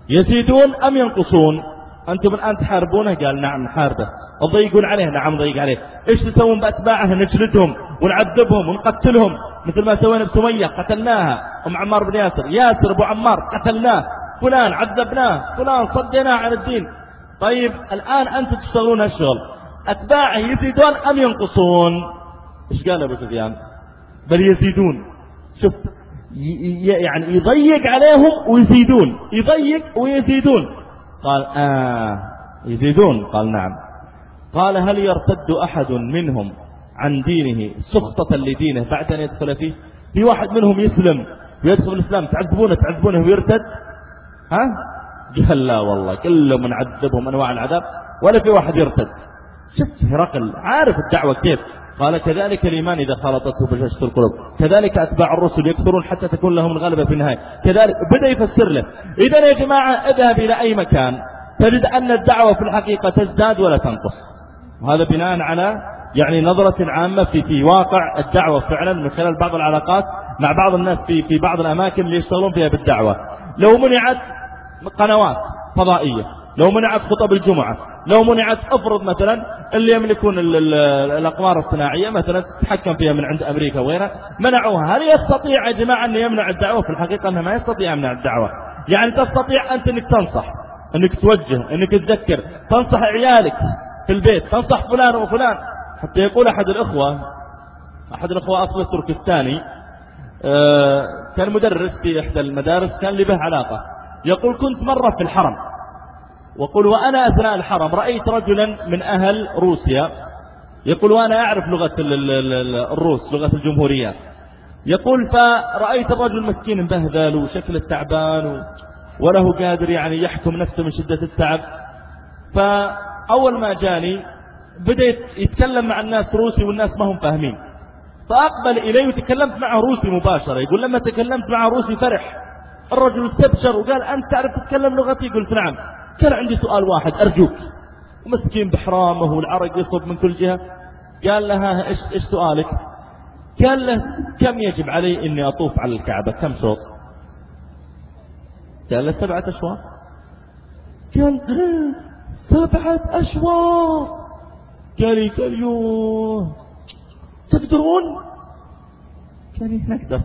يزيدون أم ينقصون؟ أنتم الآن تحاربونه؟ قال نعم نحاربه. تضيقون عليه نعم نضيق عليه. إيش تسوون بأتباعه؟ نجلدهم ونعذبهم ونقتلهم. مثل ما سوينا بسمية قتلناها. أم عمار بن ياسر ياسر أبو عمار قتلناه. فلان عذبناه. فلان صديناه عن الدين. طيب الآن أنتم تشتغلون هالشغل. أتباعه يزيدون أم ينقصون؟ إيش قال أبو سفيان؟ بل يزيدون. شوف يعني يضيق عليهم ويزيدون. يضيق ويزيدون. قال آه يزيدون؟ قال نعم. قال هل يرتد أحد منهم عن دينه سخطة لدينه بعد أن يدخل فيه؟ في واحد منهم يسلم ويدخل الإسلام تعذبونه تعذبونه ويرتد ها؟ قال لا والله كلهم نعذبهم أنواع العذاب ولا في واحد يرتد. شوف هرقل عارف الدعوة كيف؟ قال كذلك الإيمان إذا خلطته بشاشة القلوب. كذلك أتباع الرسل يكثرون حتى تكون لهم الغلبة في النهاية. كذلك بدأ يفسر له. إذا يا جماعة اذهب إلى أي مكان تجد أن الدعوة في الحقيقة تزداد ولا تنقص. وهذا بناء على يعني نظرة عامة في في واقع الدعوة فعلا من خلال بعض العلاقات مع بعض الناس في في بعض الأماكن اللي يشتغلون فيها بالدعوة. لو منعت قنوات فضائية. لو منعت خطب الجمعة. لو منعت افرض مثلا اللي يملكون الاقمار الصناعية مثلا تتحكم فيها من عند أمريكا وغيرها منعوها. هل يستطيع يا جماعة أن يمنع الدعوة؟ في الحقيقة انه ما يستطيع يمنع الدعوة. يعني تستطيع أنت أنك تنصح أنك توجه أنك تذكر تنصح عيالك في البيت تنصح فلان وفلان. حتى يقول أحد الإخوة أحد الإخوة أصله تركستاني آه، كان مدرس في إحدى المدارس كان لي به علاقة. يقول كنت مرة في الحرم. وقل وأنا أثناء الحرم رأيت رجلا من أهل روسيا يقول وأنا أعرف لغة الروس لغة الجمهوريات يقول فرأيت الرجل مسكين مبهذل وشكله تعبان وله قادر يعني يحكم نفسه من شدة التعب. فأول ما جاني بدأ يتكلم مع الناس روسي والناس ما هم فاهمين. فأقبل إليه وتكلمت معه روسي مباشرة. يقول لما تكلمت معه روسي فرح. الرجل استبشر وقال أنت تعرف تتكلم لغتي؟ قلت نعم. كان عندي سؤال واحد أرجوك. مسكين بحرامه والعرق يصب من كل جهة. قال لها إيش, إيش سؤالك؟ قال له كم يجب علي إني أطوف على الكعبة؟ كم شوط؟ قال له سبعة أشواط. قال سبعة أشواط. قال لي قال يوه تقدرون؟ قال نقدر.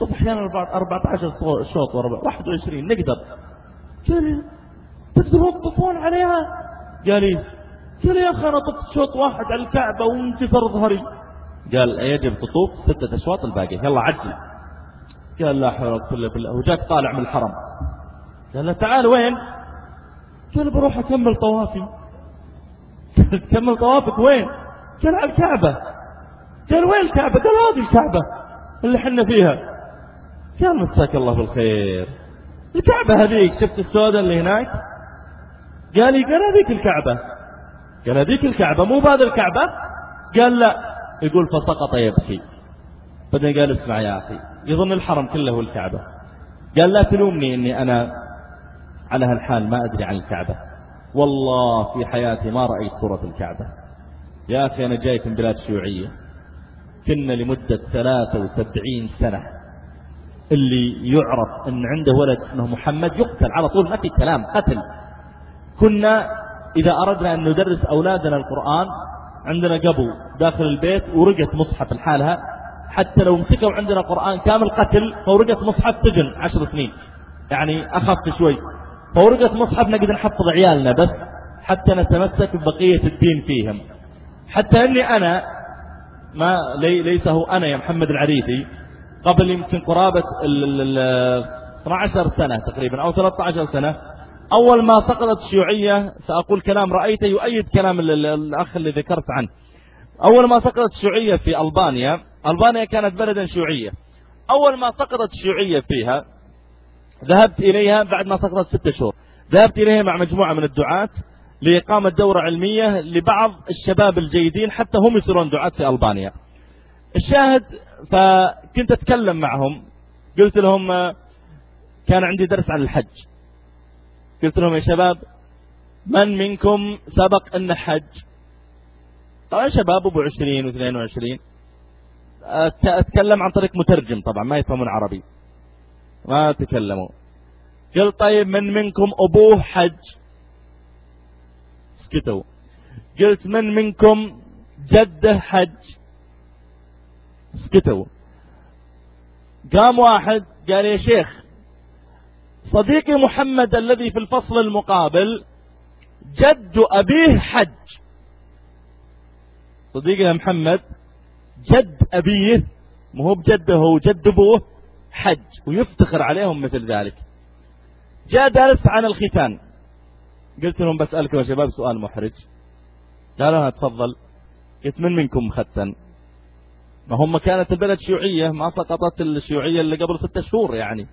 طب أحيانا 14 شوط ورا 21 نقدر. قال تقدرون تطوفون عليها. قال لي قال يا أخي أنا طفت شوط واحد على الكعبة وانكسر ظهري. قال يجب تطوف ستة أشواط الباقي. يلا عجل قال لا حول ولا قوة إلا بالله. وجاك طالع من الحرم. قال له تعال وين؟ قال بروح أكمل طوافي. تكمل طوافك وين؟ قال على الكعبة. قال وين الكعبة؟ قال هذه الكعبة اللي حنا فيها. قال مساك الله بالخير. الكعبة هذيك شفت السوداء اللي هناك؟ قال لي قال هذيك الكعبة. قال هذيك الكعبة مو بهذه الكعبة؟ قال لا. يقول فسقط يبكي بعدين قال اسمع يا أخي يظن الحرم كله هو الكعبة. قال لا تلومني أني أنا على هالحال ما أدري عن الكعبة. والله في حياتي ما رأيت صورة الكعبة. يا أخي أنا جاي من بلاد شيوعية. كنا لمدة 73 سنة. اللي يعرف أن عنده ولد اسمه محمد يقتل على طول ما في كلام قتل. كنا إذا أردنا أن ندرس أولادنا القرآن عندنا قبو داخل البيت ورقت مصحف لحالها حتى لو مسكوا عندنا قرآن كامل قتل فورقت مصحف سجن عشر سنين. يعني أخف شوي. فورقت مصحف نقدر نحفظ عيالنا بس حتى نتمسك ببقية الدين فيهم. حتى أني أنا ما لي ليس هو أنا يا محمد العريفي قبل يمكن قرابة ال 12 سنة تقريبا أو 13 سنة أول ما سقطت الشيوعية سأقول كلام رأيته يؤيد كلام الأخ اللي ذكرت عنه. أول ما سقطت الشيوعية في ألبانيا ألبانيا كانت بلدا شيوعية. أول ما سقطت الشيوعية فيها ذهبت إليها بعد ما سقطت ستة شهور. ذهبت إليها مع مجموعة من الدعاة لإقامة دورة علمية لبعض الشباب الجيدين حتى هم يصيرون دعاة في ألبانيا. الشاهد فكنت أتكلم معهم. قلت لهم كان عندي درس عن الحج. قلت لهم يا شباب من منكم سبق أن حج؟ طبعا شباب أبو عشرين واثنين وعشرين. أتكلم عن طريق مترجم طبعا ما يفهمون عربي. ما تكلموا. قلت طيب من منكم أبوه حج؟ سكتوا قلت من منكم جده حج؟ سكتوا قام واحد قال يا شيخ صديقي محمد الذي في الفصل المقابل جد أبيه حج. صديقي محمد جد أبيه مو بجده وجد أبوه حج ويفتخر عليهم مثل ذلك. جاء درس عن الختان. قلت لهم بسألكم يا شباب سؤال محرج. قالوا تفضل. قلت من منكم مختن؟ ما هم كانت البلد شيوعية ما سقطت الشيوعية اللي قبل ستة شهور يعني.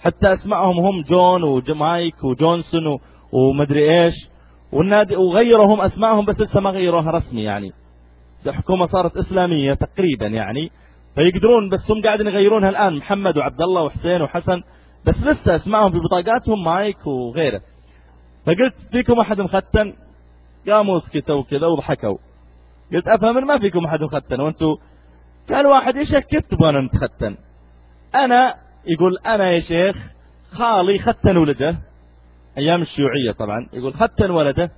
حتى اسمائهم هم جون وجمايك وجونسون ومدري إيش. والنادي وغيرهم اسمائهم بس لسه ما غيروها رسمي يعني. الحكومة صارت إسلامية تقريبا يعني. فيقدرون بس هم قاعدين يغيرونها الآن. محمد وعبد الله وحسين وحسن. بس لسه اسمائهم في بطاقاتهم مايك وغيره. فقلت فيكم أحد مختن؟ قاموا سكتوا كذا وضحكوا. قلت افهم ما فيكم أحد مختن؟ وأنتم كان واحد يشك تبغى نتختن. أنا يقول أنا يا شيخ خالي ختن ولده. أيام الشيوعية طبعا. يقول ختن ولده.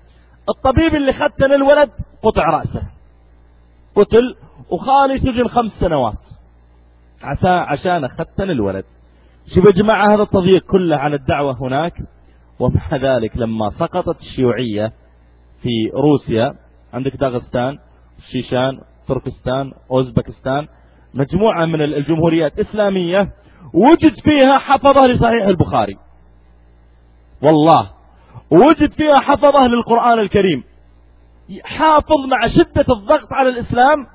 الطبيب اللي ختن الولد قطع رأسه. قتل وخالي سجن خمس سنوات. عسى عشان ختن الولد. شوف يا جماعة هذا التضييق كله على الدعوة هناك. ومع ذلك لما سقطت الشيوعية في روسيا عندك داغستان الشيشان تركستان أوزبكستان مجموعة من الجمهوريات إسلامية وجد فيها حفظة لصحيح البخاري. والله وجد فيها حفظة للقرآن الكريم. حافظ مع شدة الضغط على الإسلام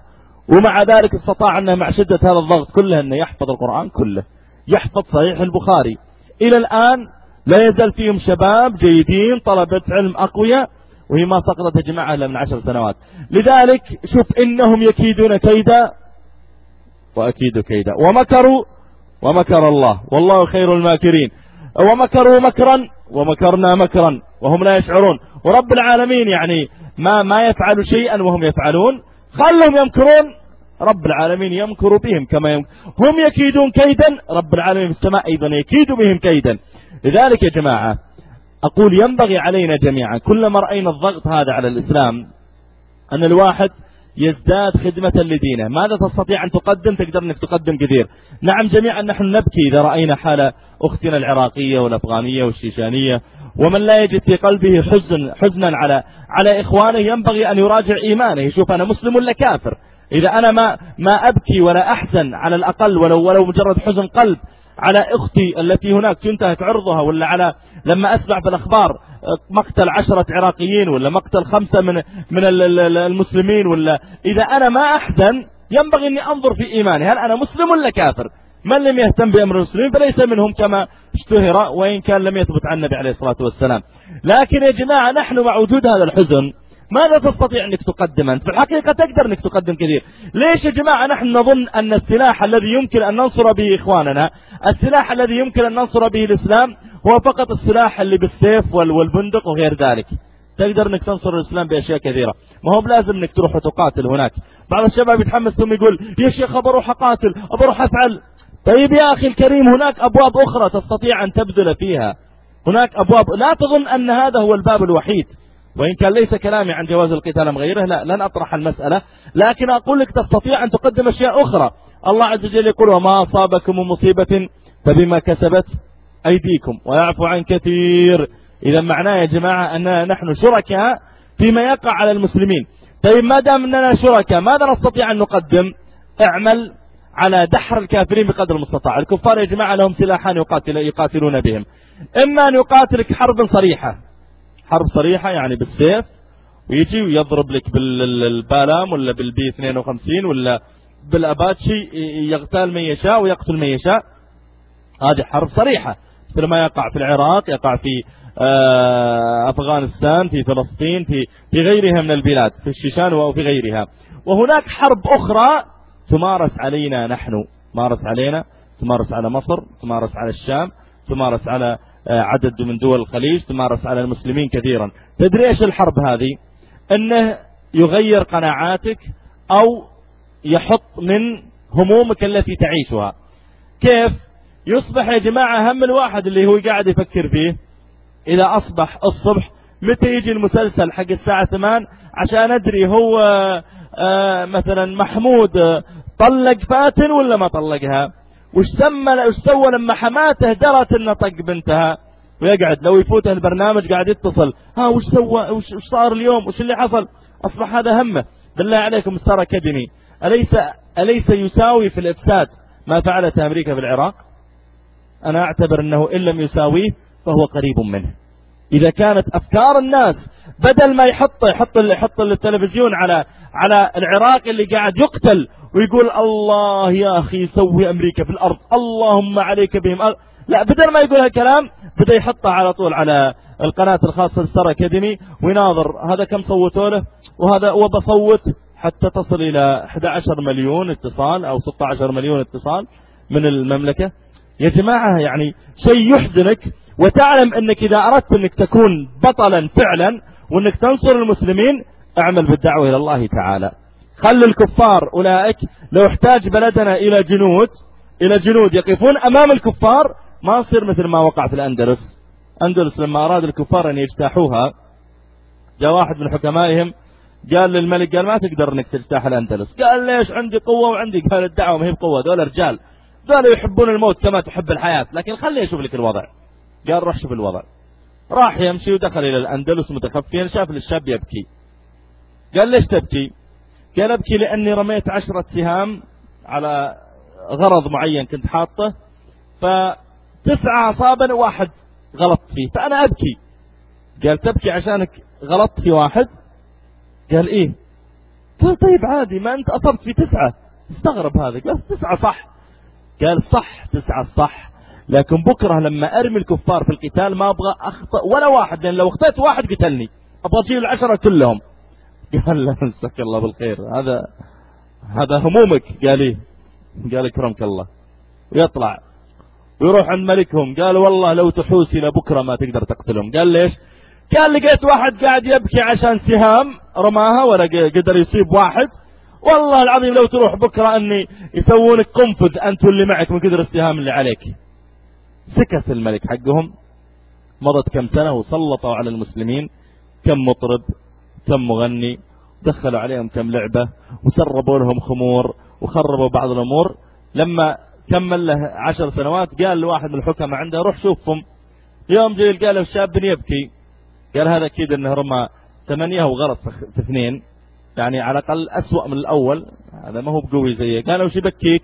ومع ذلك استطاع أنه مع شدة هذا الضغط كله أنه يحفظ القرآن كله. يحفظ صحيح البخاري. إلى الآن لا يزال فيهم شباب جيدين طلبة علم أقوياء وهي ما سقطت جماعة إلا من عشر سنوات. لذلك شوف إنهم يكيدون كيدا وأكيد كيدا. ومكروا ومكر الله. والله خير الماكرين. ومكروا مكرا ومكرنا مكرا وهم لا يشعرون. ورب العالمين يعني ما ما يفعل شيئا وهم يفعلون. خلهم يمكرون. رب العالمين يمكر بهم كما يمكر. هم يكيدون كيدا. رب العالمين في السماء أيضا يكيد بهم كيدا. لذلك يا جماعة أقول ينبغي علينا جميعا كلما رأينا الضغط هذا على الإسلام أن الواحد يزداد خدمة لدينه. ماذا تستطيع أن تقدم؟ تقدر أنك تقدم كثير. نعم جميعا نحن نبكي إذا رأينا حال أختنا العراقية والأفغانية والشيشانية ومن لا يجد في قلبه حزن حزنا على على إخوانه ينبغي أن يراجع إيمانه. يشوف أنا مسلم ولا كافر؟ إذا أنا ما ما أبكي ولا أحزن على الأقل ولو ولو مجرد حزن قلب على أختي التي هناك تنتهك عرضها ولا على لما أسمع في الاخبار مقتل عشرة عراقيين ولا مقتل خمسة من من المسلمين ولا؟ إذا أنا ما أحزن ينبغي إني أنظر في إيماني. هل أنا مسلم ولا كافر؟ من لم يهتم بأمر المسلمين فليس منهم كما اشتهر وإن كان لم يثبت عن النبي عليه الصلاة والسلام. لكن يا جماعة نحن مع وجود هذا الحزن ماذا تستطيع أنك تقدم أنت؟ في الحقيقة تقدر أنك تقدم كثير. ليش يا جماعة نحن نظن أن السلاح الذي يمكن أن ننصر به إخواننا السلاح الذي يمكن أن ننصر به الإسلام هو فقط السلاح اللي بالسيف والبندق وغير ذلك. تقدر انك تنصر الإسلام بأشياء كثيرة. ما هو بلازم انك تروح وتقاتل هناك. بعض الشباب يتحمس ثم يقول يا شيخ بروح أقاتل بروح أفعل. طيب يا أخي الكريم هناك أبواب أخرى تستطيع أن تبذل فيها. هناك أبواب لا تظن أن هذا هو الباب الوحيد. وإن كان ليس كلامي عن جواز القتال أم غيره لا لن أطرح المسألة. لكن أقول لك تستطيع أن تقدم أشياء أخرى. الله عز وجل يقول وما أصابكم مصيبة فبما كسبت أيديكم ويعفو عن كثير. إذا معناه يا جماعة أننا نحن شركاء فيما يقع على المسلمين. طيب ما دام أننا شركاء ماذا نستطيع أن نقدم؟ اعمل على دحر الكافرين بقدر المستطاع. الكفار يا جماعة لهم سلاحان يقاتل يقاتلون بهم. إما أن يقاتلك حرب صريحة. حرب صريحة يعني بالسيف ويجي ويضرب لك بالبالام ولا بالبي 52 ولا بالأباتشي يغتال من يشاء ويقتل من يشاء. هذه حرب صريحة. مثل ما يقع في العراق يقع في آه، أفغانستان في فلسطين في في غيرها من البلاد في الشيشان وفي غيرها. وهناك حرب أخرى تمارس علينا نحن. تمارس علينا تمارس على مصر تمارس على الشام تمارس على آه، عدد من دول الخليج تمارس على المسلمين كثيرا. تدري إيش الحرب هذه؟ إنه يغير قناعاتك أو يحط من همومك التي تعيشها. كيف؟ يصبح يا جماعة هم الواحد اللي هو قاعد يفكر فيه. إذا أصبح الصبح متى يجي المسلسل حق الساعة 8 عشان أدري هو آه مثلا محمود آه، طلق فاتن ولا ما طلقها؟ وش سمى وش سوى لما حماته درت إنه طق بنتها؟ ويقعد لو يفوته البرنامج قاعد يتصل. ها وش سوى؟ وش, وش صار اليوم؟ وش اللي حصل؟ أصبح هذا همه بالله عليكم ستار اكاديمي أليس, أليس يساوي في الإفساد ما فعلت أمريكا في العراق؟ أنا أعتبر أنه إن لم يساويه فهو قريب منه. إذا كانت أفكار الناس بدل ما يحط يحط يحط التلفزيون على على العراق اللي قاعد يقتل ويقول الله يا أخي سوي أمريكا في الأرض اللهم عليك بهم. لا بدل ما يقول هالكلام بدأ يحطها على طول على القناة الخاصة بالستار أكاديمي ويناظر هذا كم صوتوا له وهذا وبصوت حتى تصل إلى 11 مليون اتصال أو 16 مليون اتصال من المملكة. يا جماعة يعني شيء يحزنك وتعلم أنك إذا أردت أنك تكون بطلا فعلا وأنك تنصر المسلمين أعمل بالدعوة إلى الله تعالى. خل الكفار أولئك لو احتاج بلدنا إلى جنود إلى جنود يقفون أمام الكفار ما يصير مثل ما وقع في الأندلس. أندلس لما أراد الكفار أن يجتاحوها جاء واحد من حكمائهم قال للملك قال ما تقدر أنك تجتاح الأندلس. قال ليش عندي قوة وعندي؟ قال الدعوة ما هي بقوة دول رجال. دول يحبون الموت كما تحب الحياة. لكن خليه يشوف لك الوضع. قال روح شوف الوضع. راح يمشي ودخل إلى الأندلس متخفيا. شاف الشاب يبكي. قال ليش تبكي؟ قال أبكي لأني رميت عشرة سهام على غرض معين كنت حاطه. فتسعة اصابا واحد غلطت فيه. فأنا أبكي. قال تبكي عشانك غلطت في واحد؟ قال إيه؟ قال طيب عادي ما أنت اصبت في تسعة. استغرب هذا. قال تسعة صح. قال صح تسعة صح. لكن بكرة لما أرمي الكفار في القتال ما أبغى أخطأ ولا واحد لأن لو أخطأت واحد قتلني. أبغى أجيب العشرة كلهم. قال لا مسك الله بالخير. هذا هذا همومك قال إيه. قال إكرمك الله. ويطلع. ويروح عند ملكهم. قال والله لو تحوس إلى بكره ما تقدر تقتلهم. قال ليش؟ قال لقيت واحد قاعد يبكي عشان سهام رماها ولا قدر يصيب واحد. والله العظيم لو تروح بكرة أني يسوونك قنفذ انت واللي معك من قدر السهام اللي عليك. سكت الملك حقهم. مضت كم سنة وسلطوا على المسلمين. كم مطرب كم مغني. دخلوا عليهم كم لعبة وسربوا لهم خمور وخربوا بعض الأمور. لما كمل له عشر سنوات قال لواحد من الحكماء عنده روح شوفهم. يوم جاي قال شاب يبكي. قال هذا أكيد أنه رمى ثمانية وغلط في اثنين. يعني على الأقل أسوأ من الأول. هذا ما هو بقوي زيه قال وش يبكيك؟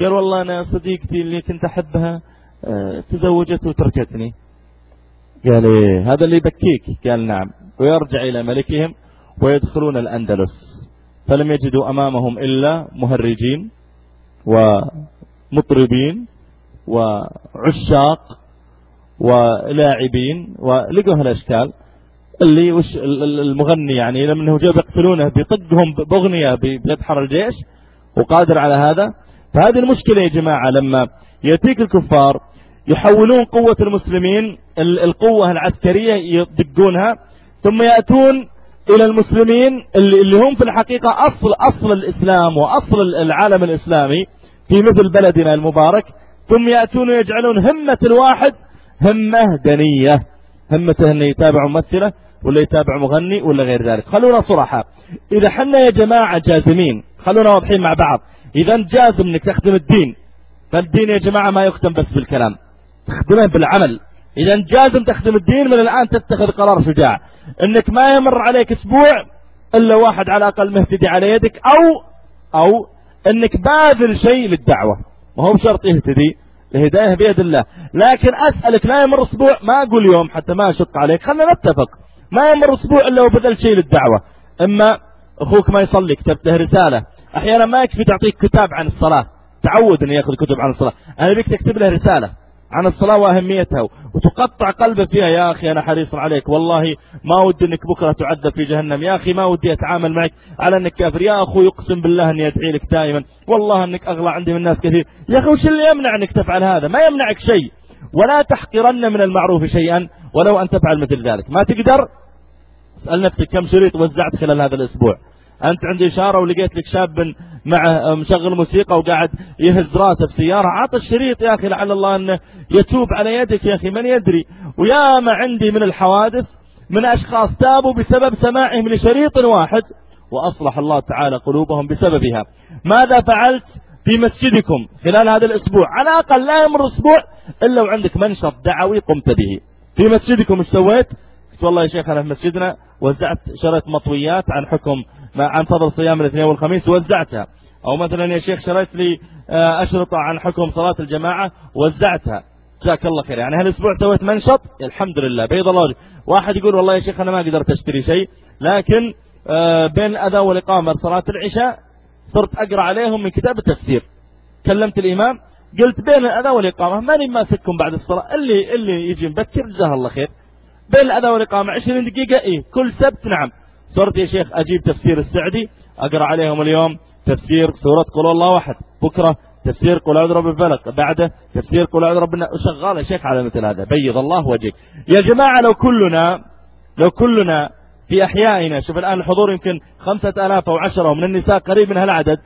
قال والله أنا صديقتي اللي كنت أحبها آه، تزوجت وتركتني. قال إيه هذا اللي يبكيك؟ قال نعم. ويرجع إلى ملكهم ويدخلون الأندلس. فلم يجدوا أمامهم إلا مهرجين ومطربين وعشاق ولاعبين ولقوا هالأشكال. اللي وش المغني يعني لما جاء بيقتلونه بيطقهم بأغنية بيدحر الجيش وقادر على هذا. فهذه المشكلة يا جماعة لما يأتيك الكفار يحولون قوة المسلمين القوة العسكرية يدقونها ثم يأتون إلى المسلمين اللي هم في الحقيقة أصل أصل الإسلام وأصل العالم الإسلامي في مثل بلدنا المبارك. ثم يأتون ويجعلون همة الواحد همة دنية همته أنه يتابع ممثلة. ولا يتابع مغني ولا غير ذلك. خلونا صراحة. إذا حنا يا جماعة جازمين خلونا واضحين مع بعض. إذا جازم أنك تخدم الدين. فالدين يا جماعة ما يختم بس بالكلام. تخدمه بالعمل. إذا جازم تخدم الدين من الآن تتخذ قرار شجاع. أنك ما يمر عليك أسبوع إلا واحد على الأقل مهتدي على يدك أو أو أنك باذل شيء للدعوة. ما هو بشرط يهتدي. الهداية بيد الله. لكن أسألك لا يمر أسبوع ما أقول يوم حتى ما أشق عليك. خلنا نتفق. ما يمر أسبوع إلا وبذل شيء للدعوة. إما أخوك ما يصلي كتبت له رسالة. أحيانا ما يكفي تعطيك كتاب عن الصلاة. تعود أن يأخذ كتب عن الصلاة. أنا بيك تكتب له رسالة عن الصلاة وأهميتها وتقطع قلبه فيها. يا أخي أنا حريص عليك. والله ما ودي أنك بكرة تعذب في جهنم. يا أخي ما ودي أتعامل معك على أنك كافر. يا أخو يقسم بالله أني أدعي لك دائما. والله أنك أغلى عندي من الناس كثير. يا أخي وش اللي يمنع أنك تفعل هذا؟ ما يمنعك شيء. ولا تحقرن من المعروف شيئا ولو أن تفعل مثل ذلك. ما تقدر اسأل نفسك كم شريط وزعت خلال هذا الأسبوع. أنت عندي إشارة ولقيت لك شاب مع مشغل موسيقى وقاعد يهز راسه في سيارة. عط الشريط يا أخي لعل الله أنه يتوب على يدك يا أخي من يدري. ويا ما عندي من الحوادث من أشخاص تابوا بسبب سماعهم لشريط واحد وأصلح الله تعالى قلوبهم بسببها. ماذا فعلت في مسجدكم خلال هذا الأسبوع؟ على الأقل لا يمر أسبوع إلا وعندك منشط دعوي قمت به. في مسجدكم إيش سويت؟ قلت والله يا شيخ أنا في مسجدنا. وزعت شريط مطويات عن حكم عن فضل صيام الاثنين والخميس. وزعتها. أو مثلا يا شيخ شريت لي آه، أشرطة عن حكم صلاة الجماعة. وزعتها. جزاك الله خير. يعني هالأسبوع سويت منشط؟ الحمد لله. بيض الله وجه واحد يقول والله يا شيخ أنا ما قدرت أشتري شيء. لكن آه، بين الاذان والاقامه صلاة العشاء صرت أقرأ عليهم من كتاب التفسير. كلمت الإمام قلت بين الاذان والإقامة ماني ماسككم بعد الصلاة. اللي اللي يجي مبكر جزاه الله خير. بين الاذان والاقامه 20 دقيقة. إيه كل سبت نعم. صرت يا شيخ أجيب تفسير السعدي. أقرأ عليهم اليوم تفسير سورة قل الله واحد بكرة تفسير قل أعوذ برب الفلق. بعده تفسير قل أعوذ برب شغال يا شيخ على مثل هذا. بيض الله وجهك. يا جماعة لو كلنا لو كلنا في أحيائنا شوف الآن الحضور يمكن خمسة آلاف أو عشرة ومن النساء قريب من هالعدد.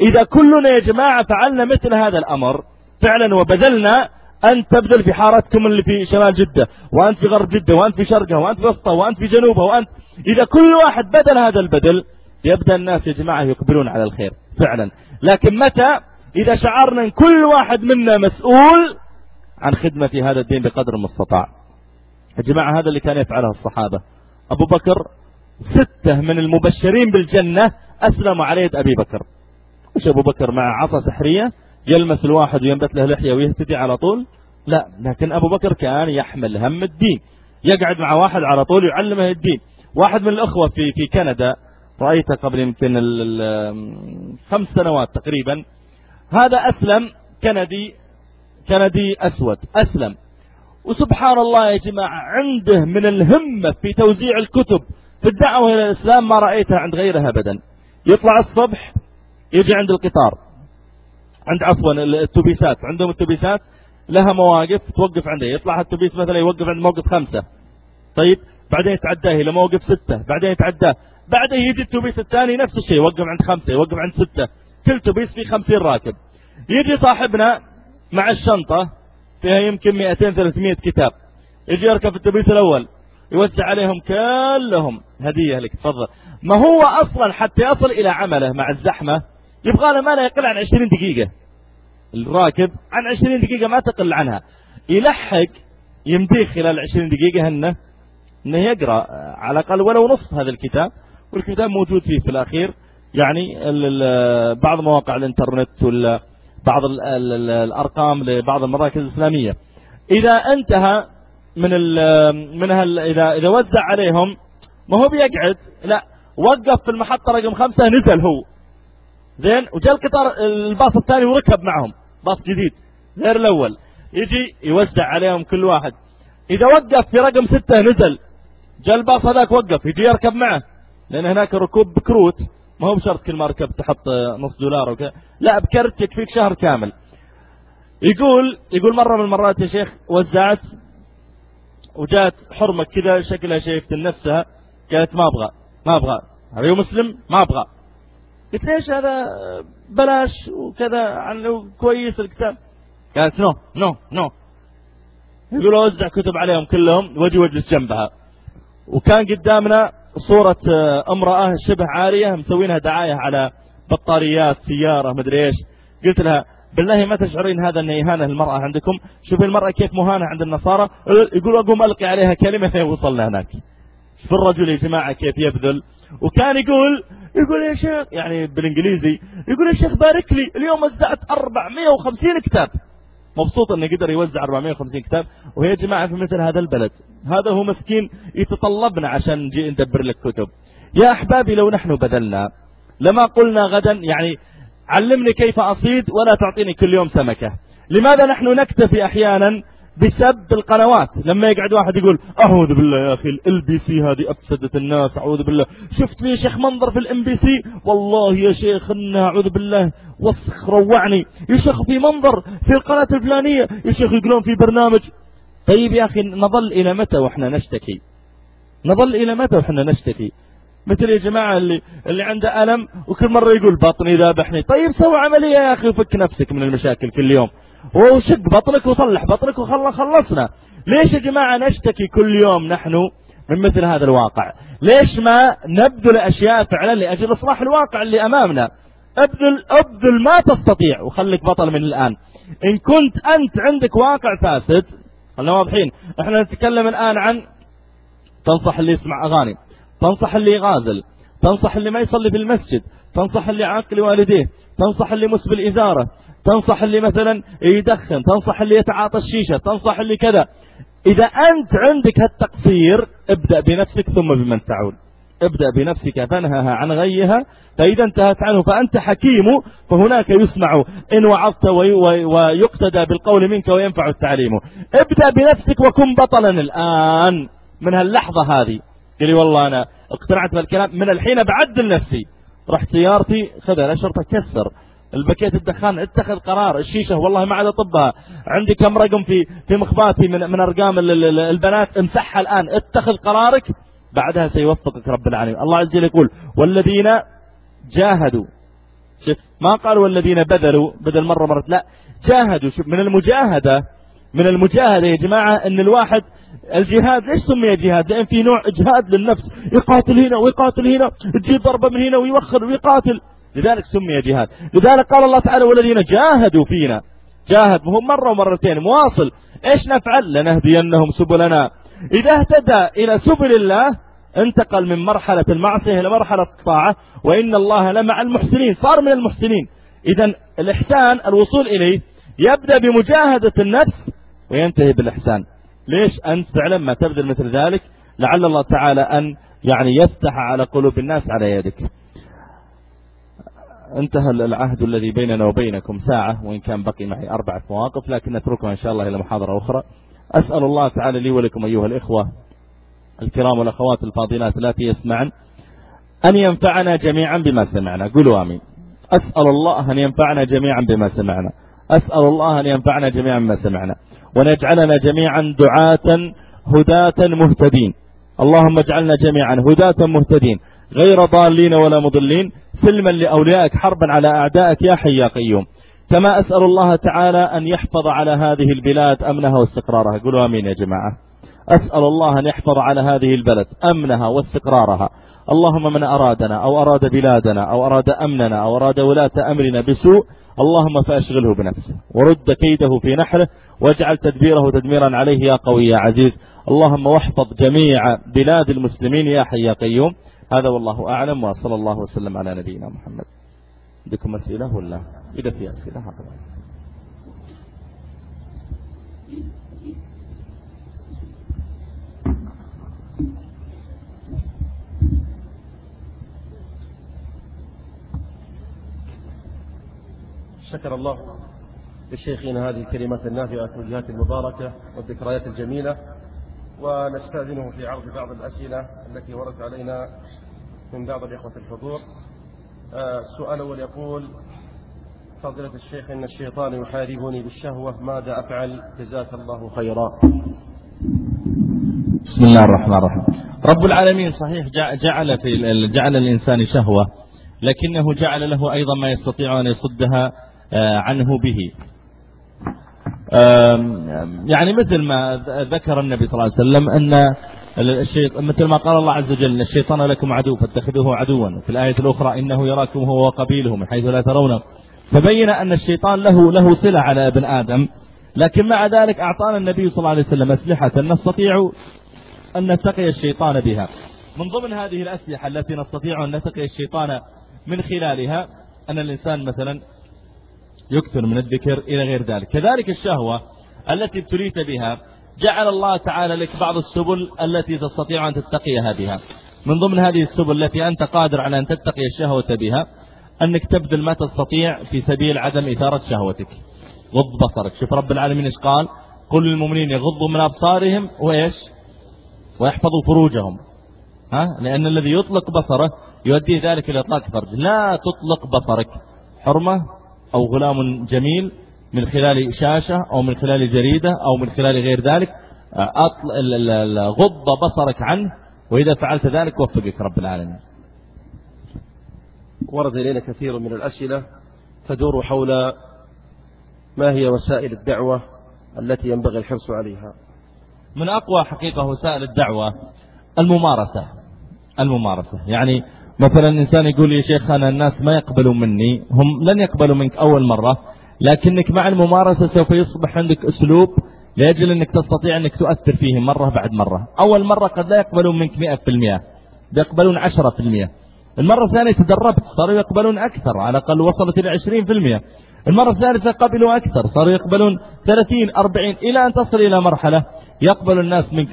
إذا كلنا يا جماعة فعلنا مثل هذا الأمر فعلا وبذلنا أنت تبذل في حارتكم اللي في شمال جدة وأنت في غرب جدة وأنت في شرقها وأنت في وسطها وأنت في جنوبها وأنت إذا كل واحد بدل هذا البدل يبدأ الناس يا جماعة يقبلون على الخير فعلا. لكن متى؟ إذا شعرنا أن كل واحد منا مسؤول عن خدمة هذا الدين بقدر المستطاع. يا جماعة هذا اللي كان يفعله الصحابة. أبو بكر ستة من المبشرين بالجنة أسلموا على يد أبي بكر. وش أبو بكر مع عصا سحرية؟ يلمس الواحد وينبت له لحية ويهتدي على طول؟ لا لكن أبو بكر كان يحمل هم الدين. يقعد مع واحد على طول يعلمه الدين. واحد من الأخوة في في كندا رأيته قبل يمكن خمس سنوات تقريبا هذا أسلم كندي كندي أسود أسلم. وسبحان الله يا جماعة عنده من الهمة في توزيع الكتب في الدعوة إلى الإسلام ما رأيتها عند غيره أبدا. يطلع الصبح يجي عند القطار. عند عفوا التوبيسات عندهم التوبيسات لها مواقف توقف عنده يطلع التوبيس مثلا يوقف عند موقف خمسة. طيب بعدين يتعداه إلى موقف ستة. بعدين يتعداه. بعدين يجي التوبيس الثاني نفس الشيء يوقف عند خمسة يوقف عند ستة. كل توبيس فيه خمسين راكب. يجي صاحبنا مع الشنطة فيها يمكن 200 300 كتاب. يجي يركب التوبيس الأول. يوزع عليهم كلهم. هدية لك تفضل. ما هو أصلا حتى يصل إلى عمله مع الزحمة؟ يبغى له ما لا يقل عن 20 دقيقة. الراكب عن 20 دقيقة ما تقل عنها. يلحق يمديه خلال 20 دقيقة انه إنه يقرأ على الأقل ولو نصف هذا الكتاب. والكتاب موجود فيه في الأخير. يعني بعض مواقع الإنترنت ولا بعض الأرقام لبعض المراكز الإسلامية. إذا انتهى من من اذا إذا وزع عليهم ما هو بيقعد. لا وقف في المحطة رقم خمسة نزل هو. زين؟ وجاء القطار الباص الثاني وركب معهم. باص جديد. غير الأول. يجي يوزع عليهم كل واحد. إذا وقف في رقم ستة نزل. جاء الباص هذاك وقف. يجي يركب معه. لأن هناك ركوب بكروت. ما هو بشرط كل ما ركبت تحط نص دولار وكذا لا بكرت يكفيك شهر كامل. يقول يقول مرة من المرات يا شيخ وزعت وجات حرمة كذا شكلها شايفة نفسها. قالت ما أبغى ما أبغى. هذا مسلم ما أبغى. قلت ليش هذا بلاش وكذا عن كويس الكتاب؟ قالت no no no. يقول أوزع كتب عليهم كلهم واجي واجلس جنبها. وكان قدامنا صورة امرأة شبه عارية مسوينها دعاية على بطاريات سيارة مدري إيش. قلت لها بالله ما تشعرين هذا أن إهانة المرأة عندكم؟ شوفي المرأة كيف مهانة عند النصارى. يقول أقوم ألقي عليها كلمة وصلنا هناك. في الرجل يا جماعة كيف يبذل. وكان يقول يقول يا شيخ يعني بالإنجليزي يقول يا شيخ بارك لي اليوم وزعت 450 كتاب. مبسوط إنه قدر يوزع 450 كتاب. وهي جماعة في مثل هذا البلد هذا هو مسكين يتطلبنا عشان نجي ندبر لك كتب. يا أحبابي لو نحن بذلنا لما قلنا غدا يعني علمني كيف أصيد ولا تعطيني كل يوم سمكة. لماذا نحن نكتفي أحيانا بسب القنوات. لما يقعد واحد يقول أعوذ بالله يا أخي LBC هذه أفسدت الناس أعوذ بالله. شفت لي يا شيخ منظر في ال MBC؟ والله يا شيخ انها أعوذ بالله وسخ روعني. يا شيخ في منظر في القناة الفلانية يا شيخ يقولون في برنامج. طيب يا أخي نظل إلى متى وإحنا نشتكي؟ نظل إلى متى وإحنا نشتكي؟ مثل يا جماعة اللي اللي عنده ألم وكل مرة يقول بطني ذابحني. طيب سوي عملية يا أخي وفك نفسك من المشاكل كل يوم. وشق بطنك وصلح بطنك وخلصنا ليش يا جماعة نشتكي كل يوم نحن من مثل هذا الواقع؟ ليش ما نبذل أشياء فعلا لأجل إصلاح الواقع اللي أمامنا؟ ابذل أبذل ما تستطيع وخليك بطل من الآن. إن كنت أنت عندك واقع فاسد خلينا واضحين إحنا نتكلم الآن عن تنصح اللي يسمع أغاني تنصح اللي يغازل تنصح اللي ما يصلي في المسجد تنصح اللي عاقل والديه تنصح اللي مسبل إزارة تنصح اللي مثلا يدخن تنصح اللي يتعاطى الشيشة تنصح اللي كذا. إذا أنت عندك هالتقصير ابدأ بنفسك ثم بمن تعول ابدأ بنفسك فانهها عن غيها. فإذا انتهت عنه فأنت حكيم فهناك يسمع إن وعظت ويقتدى بالقول منك وينفع التعليم. ابدأ بنفسك وكن بطلا الآن من هاللحظة هذه. قال والله أنا اقتنعت بالكلام. من الحين بعدل نفسي رحت سيارتي خذها الأشرطة كسر. البكيت الدخان اتخذ قرار الشيشة والله ما عاد أطبها. عندي كم رقم في في مخباتي من من أرقام البنات امسحها الآن اتخذ قرارك. بعدها سيوفقك رب العالمين. الله عز وجل يقول والذين جاهدوا. ما قال والذين بذلوا بدل مرة مرة. لا جاهدوا. من المجاهدة من المجاهدة يا جماعة إن الواحد الجهاد ليش سمي جهاد؟ لأن في نوع جهاد للنفس. يقاتل هنا ويقاتل هنا تجي ضربة من هنا ويوخر ويقاتل. لذلك سمي جهاد. لذلك قال الله تعالى والذين جاهدوا فينا. جاهد مهم مرة ومرتين. مواصل. إيش نفعل؟ لنهدينهم سبلنا. إذا اهتدى إلى سبل الله انتقل من مرحلة المعصية إلى مرحلة الطاعة وإن الله لمع المحسنين. صار من المحسنين. اذا الإحسان الوصول إليه يبدأ بمجاهدة النفس وينتهي بالإحسان. ليش أنت فعلا ما تبذل مثل ذلك؟ لعل الله تعالى أن يعني يفتح على قلوب الناس على يدك. انتهى العهد الذي بيننا وبينكم ساعة وإن كان بقي معي أربعة مواقف لكن نتركها إن شاء الله إلى محاضرة أخرى. أسأل الله تعالى لي ولكم أيها الإخوة الكرام والأخوات الفاضلات التي يسمعن أن ينفعنا جميعا بما سمعنا. قولوا آمين. أسأل الله أن ينفعنا جميعا بما سمعنا. أسأل الله أن ينفعنا جميعا بما سمعنا. ونجعلنا جميعا دعاة هداة مهتدين. اللهم اجعلنا جميعا هداة مهتدين. غير ضالين ولا مضلين سلما لأوليائك حربا على أعدائك يا حي يا قيوم. كما أسأل الله تعالى أن يحفظ على هذه البلاد أمنها واستقرارها. قولوا أمين يا جماعة. أسأل الله أن يحفظ على هذه البلد أمنها واستقرارها. اللهم من أرادنا أو أراد بلادنا أو أراد أمننا أو أراد ولاة أمرنا بسوء اللهم فأشغله بنفسه. ورد كيده في نحره واجعل تدبيره تدميرا عليه يا قوي يا عزيز. اللهم واحفظ جميع بلاد المسلمين يا حي يا قيوم. هذا والله أعلم وصلى الله وسلم على نبينا محمد. عندكم أسئلة ولا؟ إذا في أسئلة هكذا شكر الله لشيخنا هذه الكلمات النافعة والجهات المباركة والذكريات الجميلة. ونستأذنه في عرض بعض الأسئلة التي وردت علينا من بعض الإخوة الحضور. آه، السؤال الأول يقول فضيلة الشيخ إن الشيطان يحاربني بالشهوة ماذا أفعل؟ جزاك الله خيرا. بسم الله الرحمن الرحيم. رب العالمين صحيح جعل في جعل الإنسان شهوة لكنه جعل له أيضا ما يستطيع أن يصدها آه، عنه به. يعني مثل ما ذكر النبي صلى الله عليه وسلم أن الشيطان مثل ما قال الله عز وجل الشيطان لكم عدو فاتخذوه عدوا. في الآية الأخرى إنه يراكم هو وقبيله من حيث لا ترونه فبين أن الشيطان له له صلة على ابن آدم لكن مع ذلك أعطانا النبي صلى الله عليه وسلم أسلحة نستطيع أن نتقي الشيطان بها. من ضمن هذه الأسلحة التي نستطيع أن نتقي الشيطان من خلالها أن الإنسان مثلا يكثر من الذكر إلى غير ذلك. كذلك الشهوة التي ابتليت بها جعل الله تعالى لك بعض السبل التي تستطيع أن تتقيها بها من ضمن هذه السبل التي أنت قادر على أن تتقي الشهوة بها أنك تبذل ما تستطيع في سبيل عدم إثارة شهوتك. غض بصرك. شوف رب العالمين إيش قال؟ قل للمؤمنين يغضوا من أبصارهم وإيش؟ ويحفظوا فروجهم. ها؟ لأن الذي يطلق بصره يؤدي ذلك إلى إطلاق فرج. لا تطلق بصرك. حرمة؟ أو غلام جميل من خلال شاشة أو من خلال جريدة أو من خلال غير ذلك غض بصرك عنه وإذا فعلت ذلك وفقك رب العالمين. ورد إلينا كثير من الأسئلة تدور حول ما هي وسائل الدعوة التي ينبغي الحرص عليها. من أقوى حقيقة وسائل الدعوة الممارسة. الممارسة. يعني مثلا إنسان يقول يا شيخ أنا الناس ما يقبلوا مني هم لن يقبلوا منك أول مرة لكنك مع الممارسة سوف يصبح عندك أسلوب لأجل أنك تستطيع أنك تؤثر فيهم مرة بعد مرة. أول مرة قد لا يقبلون منك مئة في المئة يقبلون عشرة في المئة. المرة الثانية تدربت صاروا يقبلون أكثر على الأقل وصلت إلى 20% المرة الثالثة قبلوا أكثر صاروا يقبلون 30 40 إلى أن تصل إلى مرحلة يقبل الناس منك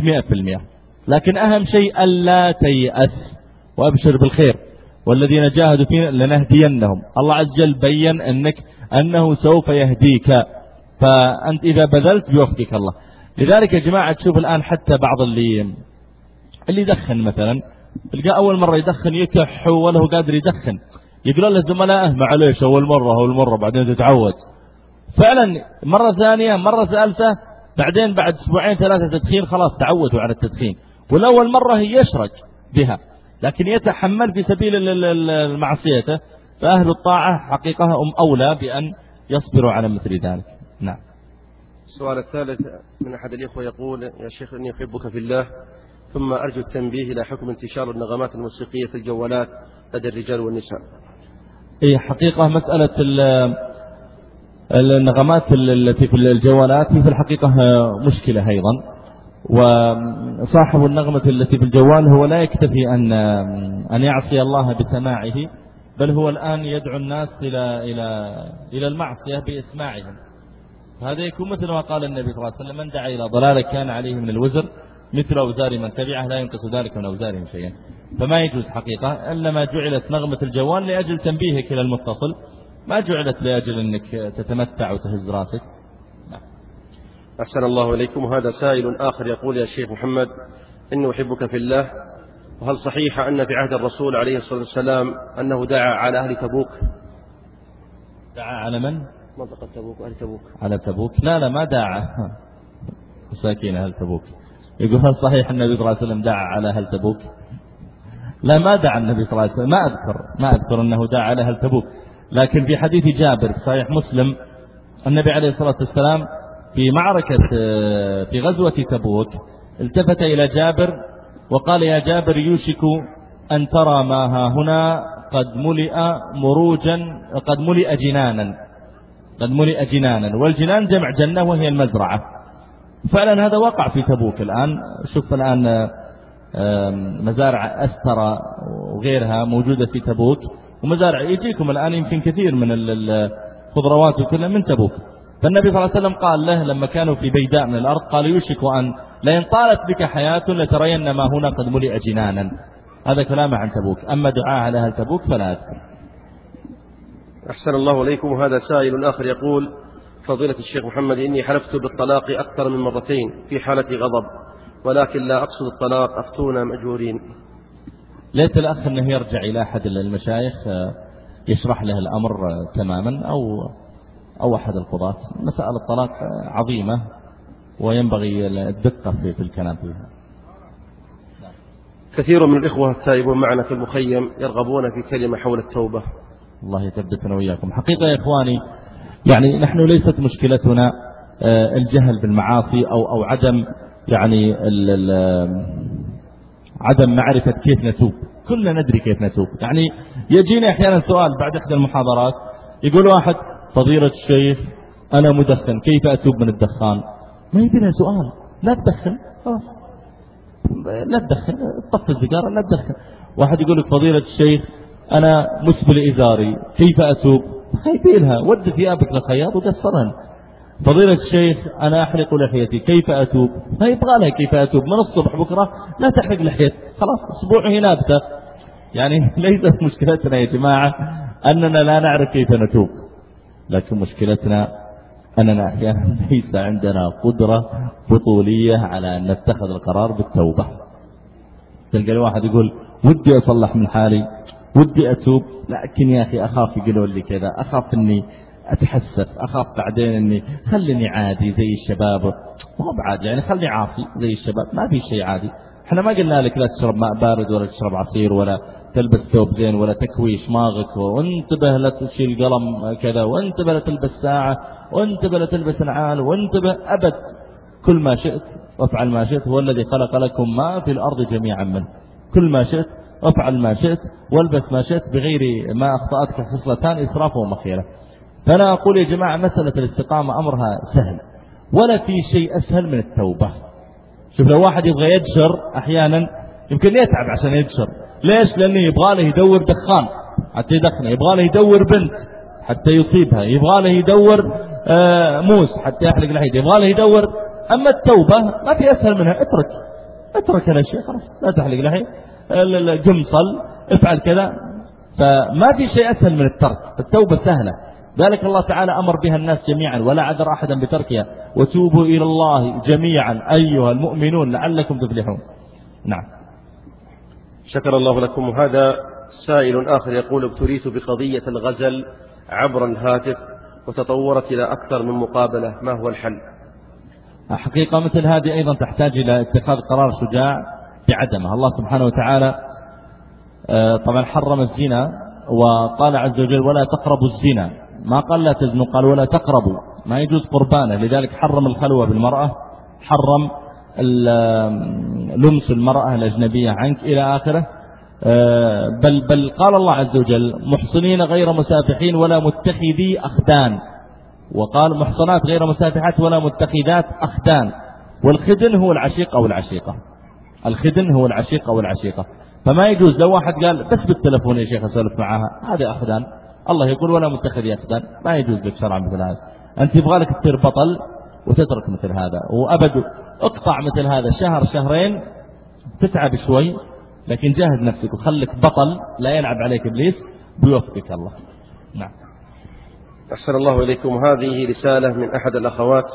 100% لكن أهم شيء ألا تيأس. وأبشر بالخير. والذين جاهدوا فينا لنهدينهم. الله عز وجل بين أنك أنه سوف يهديك. فأنت إذا بذلت بيوفقك الله. لذلك يا جماعة تشوف الآن حتى بعض اللي اللي يدخن مثلا. تلقى أول مرة يدخن يكح وله قادر يدخن. يقولون له زملائه معليش أول مرة أول مرة بعدين تتعود. فعلا مرة ثانية مرة ثالثة بعدين بعد أسبوعين ثلاثة تدخين خلاص تعودوا على التدخين. والأول مرة يشرج بها. لكن يتحمل في سبيل المعصية فأهل الطاعة حقيقة هم أولى بأن يصبروا على مثل ذلك. نعم. السؤال الثالث من أحد الإخوة يقول يا شيخ إني أحبك في الله ثم أرجو التنبيه إلى حكم انتشار النغمات الموسيقية في الجوالات لدى الرجال والنساء. إيه حقيقة مسألة النغمات التي في الجوالات هي في الحقيقة مشكلة أيضا. وصاحب النغمة التي في الجوال هو لا يكتفي أن أن يعصي الله بسماعه بل هو الآن يدعو الناس إلى إلى إلى المعصية بإسماعهم هذا يكون مثل ما قال النبي صلى الله عليه وسلم من دعا إلى ضلالة كان عليه من الوزر مثل أوزار من تبعه لا ينقص ذلك من أوزارهم شيئا فما يجوز حقيقة إلا ما جعلت نغمة الجوال لأجل تنبيهك إلى المتصل ما جعلت لأجل أنك تتمتع وتهز راسك. أحسن الله إليكم. هذا سائل آخر يقول يا شيخ محمد إني أحبك في الله. وهل صحيح أن في عهد الرسول عليه الصلاة والسلام أنه دعا على أهل تبوك؟ دعا على من؟ منطقة تبوك أهل تبوك. على تبوك؟ لا لا ما دعا. مساكين أهل تبوك. يقول هل صحيح النبي صلى الله عليه وسلم دعا على أهل تبوك؟ لا ما دعا النبي صلى الله عليه وسلم. ما أذكر ما أذكر أنه دعا على أهل تبوك. لكن في حديث جابر في صحيح مسلم النبي عليه الصلاة والسلام في معركة في غزوة تبوك التفت إلى جابر وقال يا جابر يوشك أن ترى ما ها هنا قد ملئ مروجا قد ملئ جنانا قد ملئ جنانا والجنان جمع جنة وهي المزرعة. فعلا هذا وقع في تبوك الآن. شوف الآن مزارع أسترى وغيرها موجودة في تبوك. ومزارع يجيكم الآن يمكن كثير من الخضروات وكلها من تبوك. فالنبي صلى الله عليه وسلم قال له لما كانوا في بيداء من الأرض قال يوشك أن لئن طالت بك حياة لترين ما هنا قد ملئ جنانا. هذا كلام عن تبوك. أما دعاء على أهل تبوك فلا أذكر. أحسن الله إليكم وهذا سائل آخر يقول فضيلة الشيخ محمد إني حلفت بالطلاق أكثر من مرتين في حالة غضب ولكن لا أقصد الطلاق أفتونا مأجورين ليت الأخ أنه يرجع إلى أحد المشايخ آه، يشرح له الأمر تماما أو أو أحد القضاة. مسألة الطلاق عظيمة وينبغي الدقة في الكلام فيها. كثير من الإخوة التائبون معنا في المخيم يرغبون في كلمة حول التوبة. الله يثبتنا وإياكم. حقيقة يا إخواني يعني نحن ليست مشكلتنا آه، الجهل بالمعاصي أو أو عدم يعني ال ال عدم معرفة كيف نتوب. كلنا ندري كيف نتوب. يعني يجينا أحيانا سؤال بعد إحدى المحاضرات يقول واحد فضيلة الشيخ أنا مدخن كيف أتوب من الدخان؟ ما يبينا سؤال لا تدخن خلاص. لا تدخن طف السيجارة لا تدخن. واحد يقول لك فضيلة الشيخ أنا مسبل إزاري كيف أتوب؟ ما يبينها ود ثيابك للخياط وقصرهن فضيلة الشيخ أنا أحلق لحيتي كيف أتوب؟ ما يبغى لها كيف أتوب من الصبح بكرة لا تحلق لحيتك خلاص أسبوعه نابتة يعني ليست مشكلتنا يا جماعة أننا لا نعرف كيف نتوب. لكن مشكلتنا أننا أحيانا ليس عندنا قدرة بطولية على أن نتخذ القرار بالتوبة. تلقى الواحد يقول ودي أصلح من حالي ودي أتوب. لكن يا أخي أخاف يقولوا لي كذا أخاف أني أتحسف أخاف بعدين أني خلني عادي زي الشباب. مو بعاد يعني خلني عاصي زي الشباب ما في شيء عادي. إحنا ما قلنا لك لا تشرب ماء بارد ولا تشرب عصير ولا تلبس ثوب زين ولا تكوي شماغك وانتبه لا تشيل قلم كذا وانتبه لا تلبس ساعة وانتبه لا تلبس نعال وانتبه أبد كل ما شئت وافعل ما شئت هو الذي خلق لكم ما في الأرض جميعا منه. كل ما شئت وافعل ما شئت والبس ما شئت بغير ما أخطأتك خصلتان إسراف ومخيرة فأنا أقول يا جماعة مسألة الاستقامة أمرها سهل ولا في شيء أسهل من التوبة. شوف لو واحد يبغى يجشر أحيانا يمكن يتعب عشان يجشر. ليش؟ لأنه يبغى له يدور دخان. حتى يدخنه. يبغى له يدور بنت حتى يصيبها. يبغى له يدور آه موس حتى يحلق لحيته يبغى له يدور. أما التوبة ما في أسهل منها. اترك. اترك الأشياء خلاص لا تحلق لحية قمصل افعل كذا. فما في شيء أسهل من الترك. التوبة سهلة. ذلك الله تعالى أمر بها الناس جميعا. ولا عذر أحدا بتركها. وتوبوا إلى الله جميعا. أيها المؤمنون لعلكم تفلحون. نعم. شكر الله لكم. هذا سائل آخر يقول ابتليت بقضية الغزل عبر الهاتف وتطورت إلى أكثر من مقابلة. ما هو الحل؟ حقيقة مثل هذه أيضا تحتاج إلى اتخاذ قرار شجاع بعدمه. الله سبحانه وتعالى آه، طبعا حرم الزنا وقال عز وجل ولا تقربوا الزنا ما قال لا تزنوا قال ولا تقربوا ما يجوز قربانه. لذلك حرم الخلوة بالمرأة حرم لمس المرأة الأجنبية عنك إلى آخره. آه، بل, بل قال الله عز وجل محصنين غير مسافحين ولا متخذي أخدان. وقال محصنات غير مسافحات ولا متخذات أخدان. والخدن هو العشيق أو العشيقة الخدن هو العشيق أو العشيقة فما يجوز لو واحد قال بس بالتلفون يا شيخ أسولف معاها هذه أخدان. الله يقول ولا متخذي أخدان. ما يجوز لك شرعا مثل هذا. أنت يبغى لك تصير بطل وتترك مثل هذا. وأبد اقطع مثل هذا شهر شهرين تتعب شوي لكن جاهد نفسك وخلك بطل لا يلعب عليك إبليس بيوفقك الله. نعم. أحسن الله إليكم. هذه رسالة من أحد الأخوات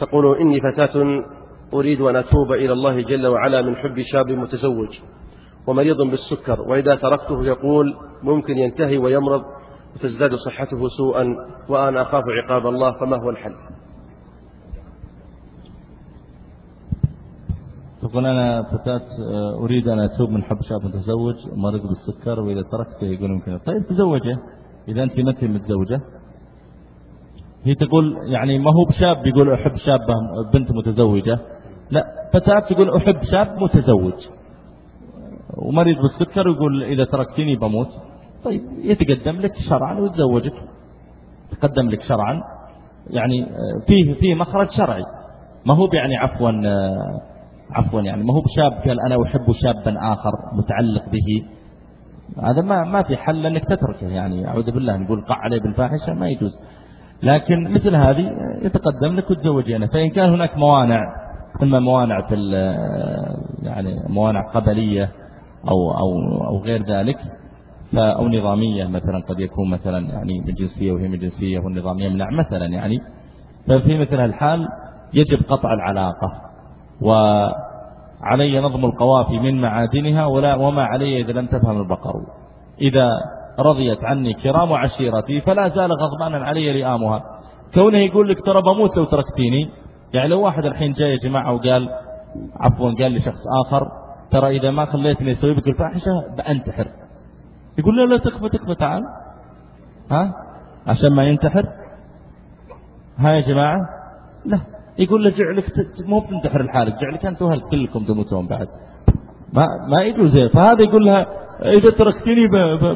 تقول إني فتاة أريد أن أتوب إلى الله جل وعلا من حب شاب متزوج ومريض بالسكر وإذا تركته يقول ممكن ينتهي ويمرض وتزداد صحته سوءا وأنا أخاف عقاب الله فما هو الحل؟ تقول أنا فتاة آه، أريد أن أتوب من حب شاب متزوج مريض بالسكر وإذا تركته يقول يمكن طيب تزوجه. إذا أنت ما متزوجة هي تقول يعني ما هو بشاب يقول أحب شابة بنت متزوجة. لا فتاة تقول أحب شاب متزوج. ومريض بالسكر ويقول إذا تركتني بموت. طيب يتقدم لك شرعا ويتزوجك. تقدم لك شرعا. يعني آه، فيه فيه مخرج شرعي. ما هو يعني عفوا آه، عفوا يعني ما هو بشاب قال أنا أحب شابا آخر متعلق به. هذا ما ما في حل إنك تتركه يعني أعوذ بالله نقول قع عليه بالفاحشة ما يجوز. لكن مثل هذه يتقدم لك وتزوجينه. فإن كان هناك موانع إما موانع في يعني موانع قبلية أو, أو, أو غير ذلك أو نظامية مثلا قد يكون مثلا يعني من جنسية وهي من جنسية والنظام يمنع مثلا يعني. ففي مثل الحال يجب قطع العلاقة. وعلي نظم القوافي من معادنها ولا وما علي إذا لم تفهم البقر. إذا رضيت عني كرام عشيرتي فلا زال غضبانا علي لئامها. كونه يقول لك ترى بموت لو تركتيني. يعني لو واحد الحين جاي يا جماعة وقال عفوا قال لشخص آخر ترى إذا ما خليتني أسوي بك الفاحشة بأنتحر. يقول لا لا تكفى تكفى تعال. ها؟ عشان ما ينتحر. ها يا جماعة؟ لا. يقول له جعلك مو بتنتحر لحالك جعلك أنت وهل كلكم تموتون بعد؟ ما ما يجوز فهذا يقول لها إذا تركتني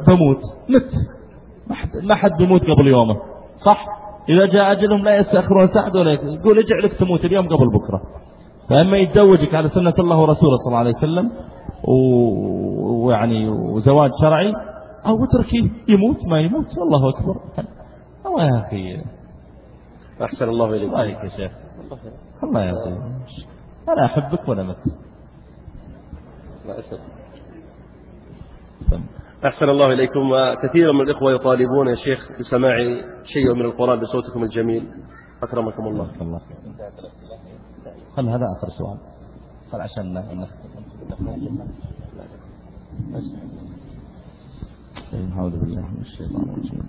بموت. مت. ما حد بيموت قبل يومه. صح؟ إذا جاء أجلهم لا يستأخرون ساعة ولا يقول اجعلك تموت اليوم قبل بكرة. فأما يتزوجك على سنة الله ورسوله صلى الله عليه وسلم ويعني وزواج شرعي أو اتركيه يموت ما يموت. الله أكبر. أو يا أخي. أحسن الله إليك. يا شيخ؟ الله يا أخي أنا أحبك ولا مثل لا أسف أحسن الله إليكم كثير من الإخوة يطالبون يا شيخ بسماع شيء من القرآن بصوتكم الجميل أكرمكم الله الله خل هذا آخر سؤال خل عشان نحن بالله من الشيطان الرجيم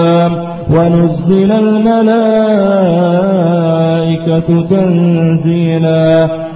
ونزل الملائكة تنزيلا.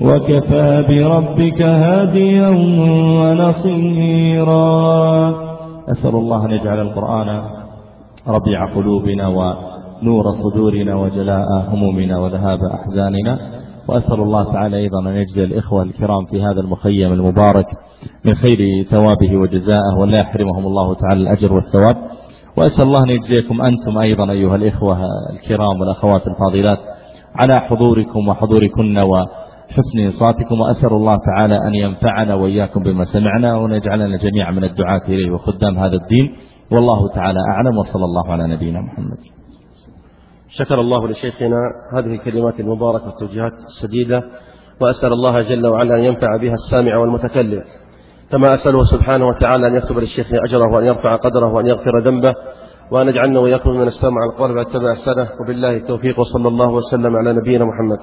وكفى بربك هاديا ونصيرا. أسأل الله أن يجعل القرآن ربيع قلوبنا ونور صدورنا وجلاء همومنا وذهاب أحزاننا. وأسأل الله تعالى أيضا أن يجزي الإخوة الكرام في هذا المخيم المبارك من خير ثوابه وجزاءه ولا يحرمهم الله تعالى الأجر والثواب. وأسأل الله أن يجزيكم أنتم أيضا أيها الإخوة الكرام والأخوات الفاضلات على حضوركم وحضوركن وحسن إنصاتكم وأسأل الله تعالى أن ينفعنا وإياكم بما سمعنا وأن يجعلنا جميعا من الدعاة إليه وخدام هذا الدين. والله تعالى أعلم وصلى الله على نبينا محمد. شكر الله لشيخنا هذه الكلمات المباركة والتوجيهات السديدة وأسأل الله جل وعلا أن ينفع بها السامع والمتكلم. كما أسأله سبحانه وتعالى أن يكتب للشيخ أجره وأن يرفع قدره وأن يغفر ذنبه وأن يجعلنا وإياكم من استمع القول واتبع السنة. وبالله التوفيق وصلى الله وسلم على نبينا محمد.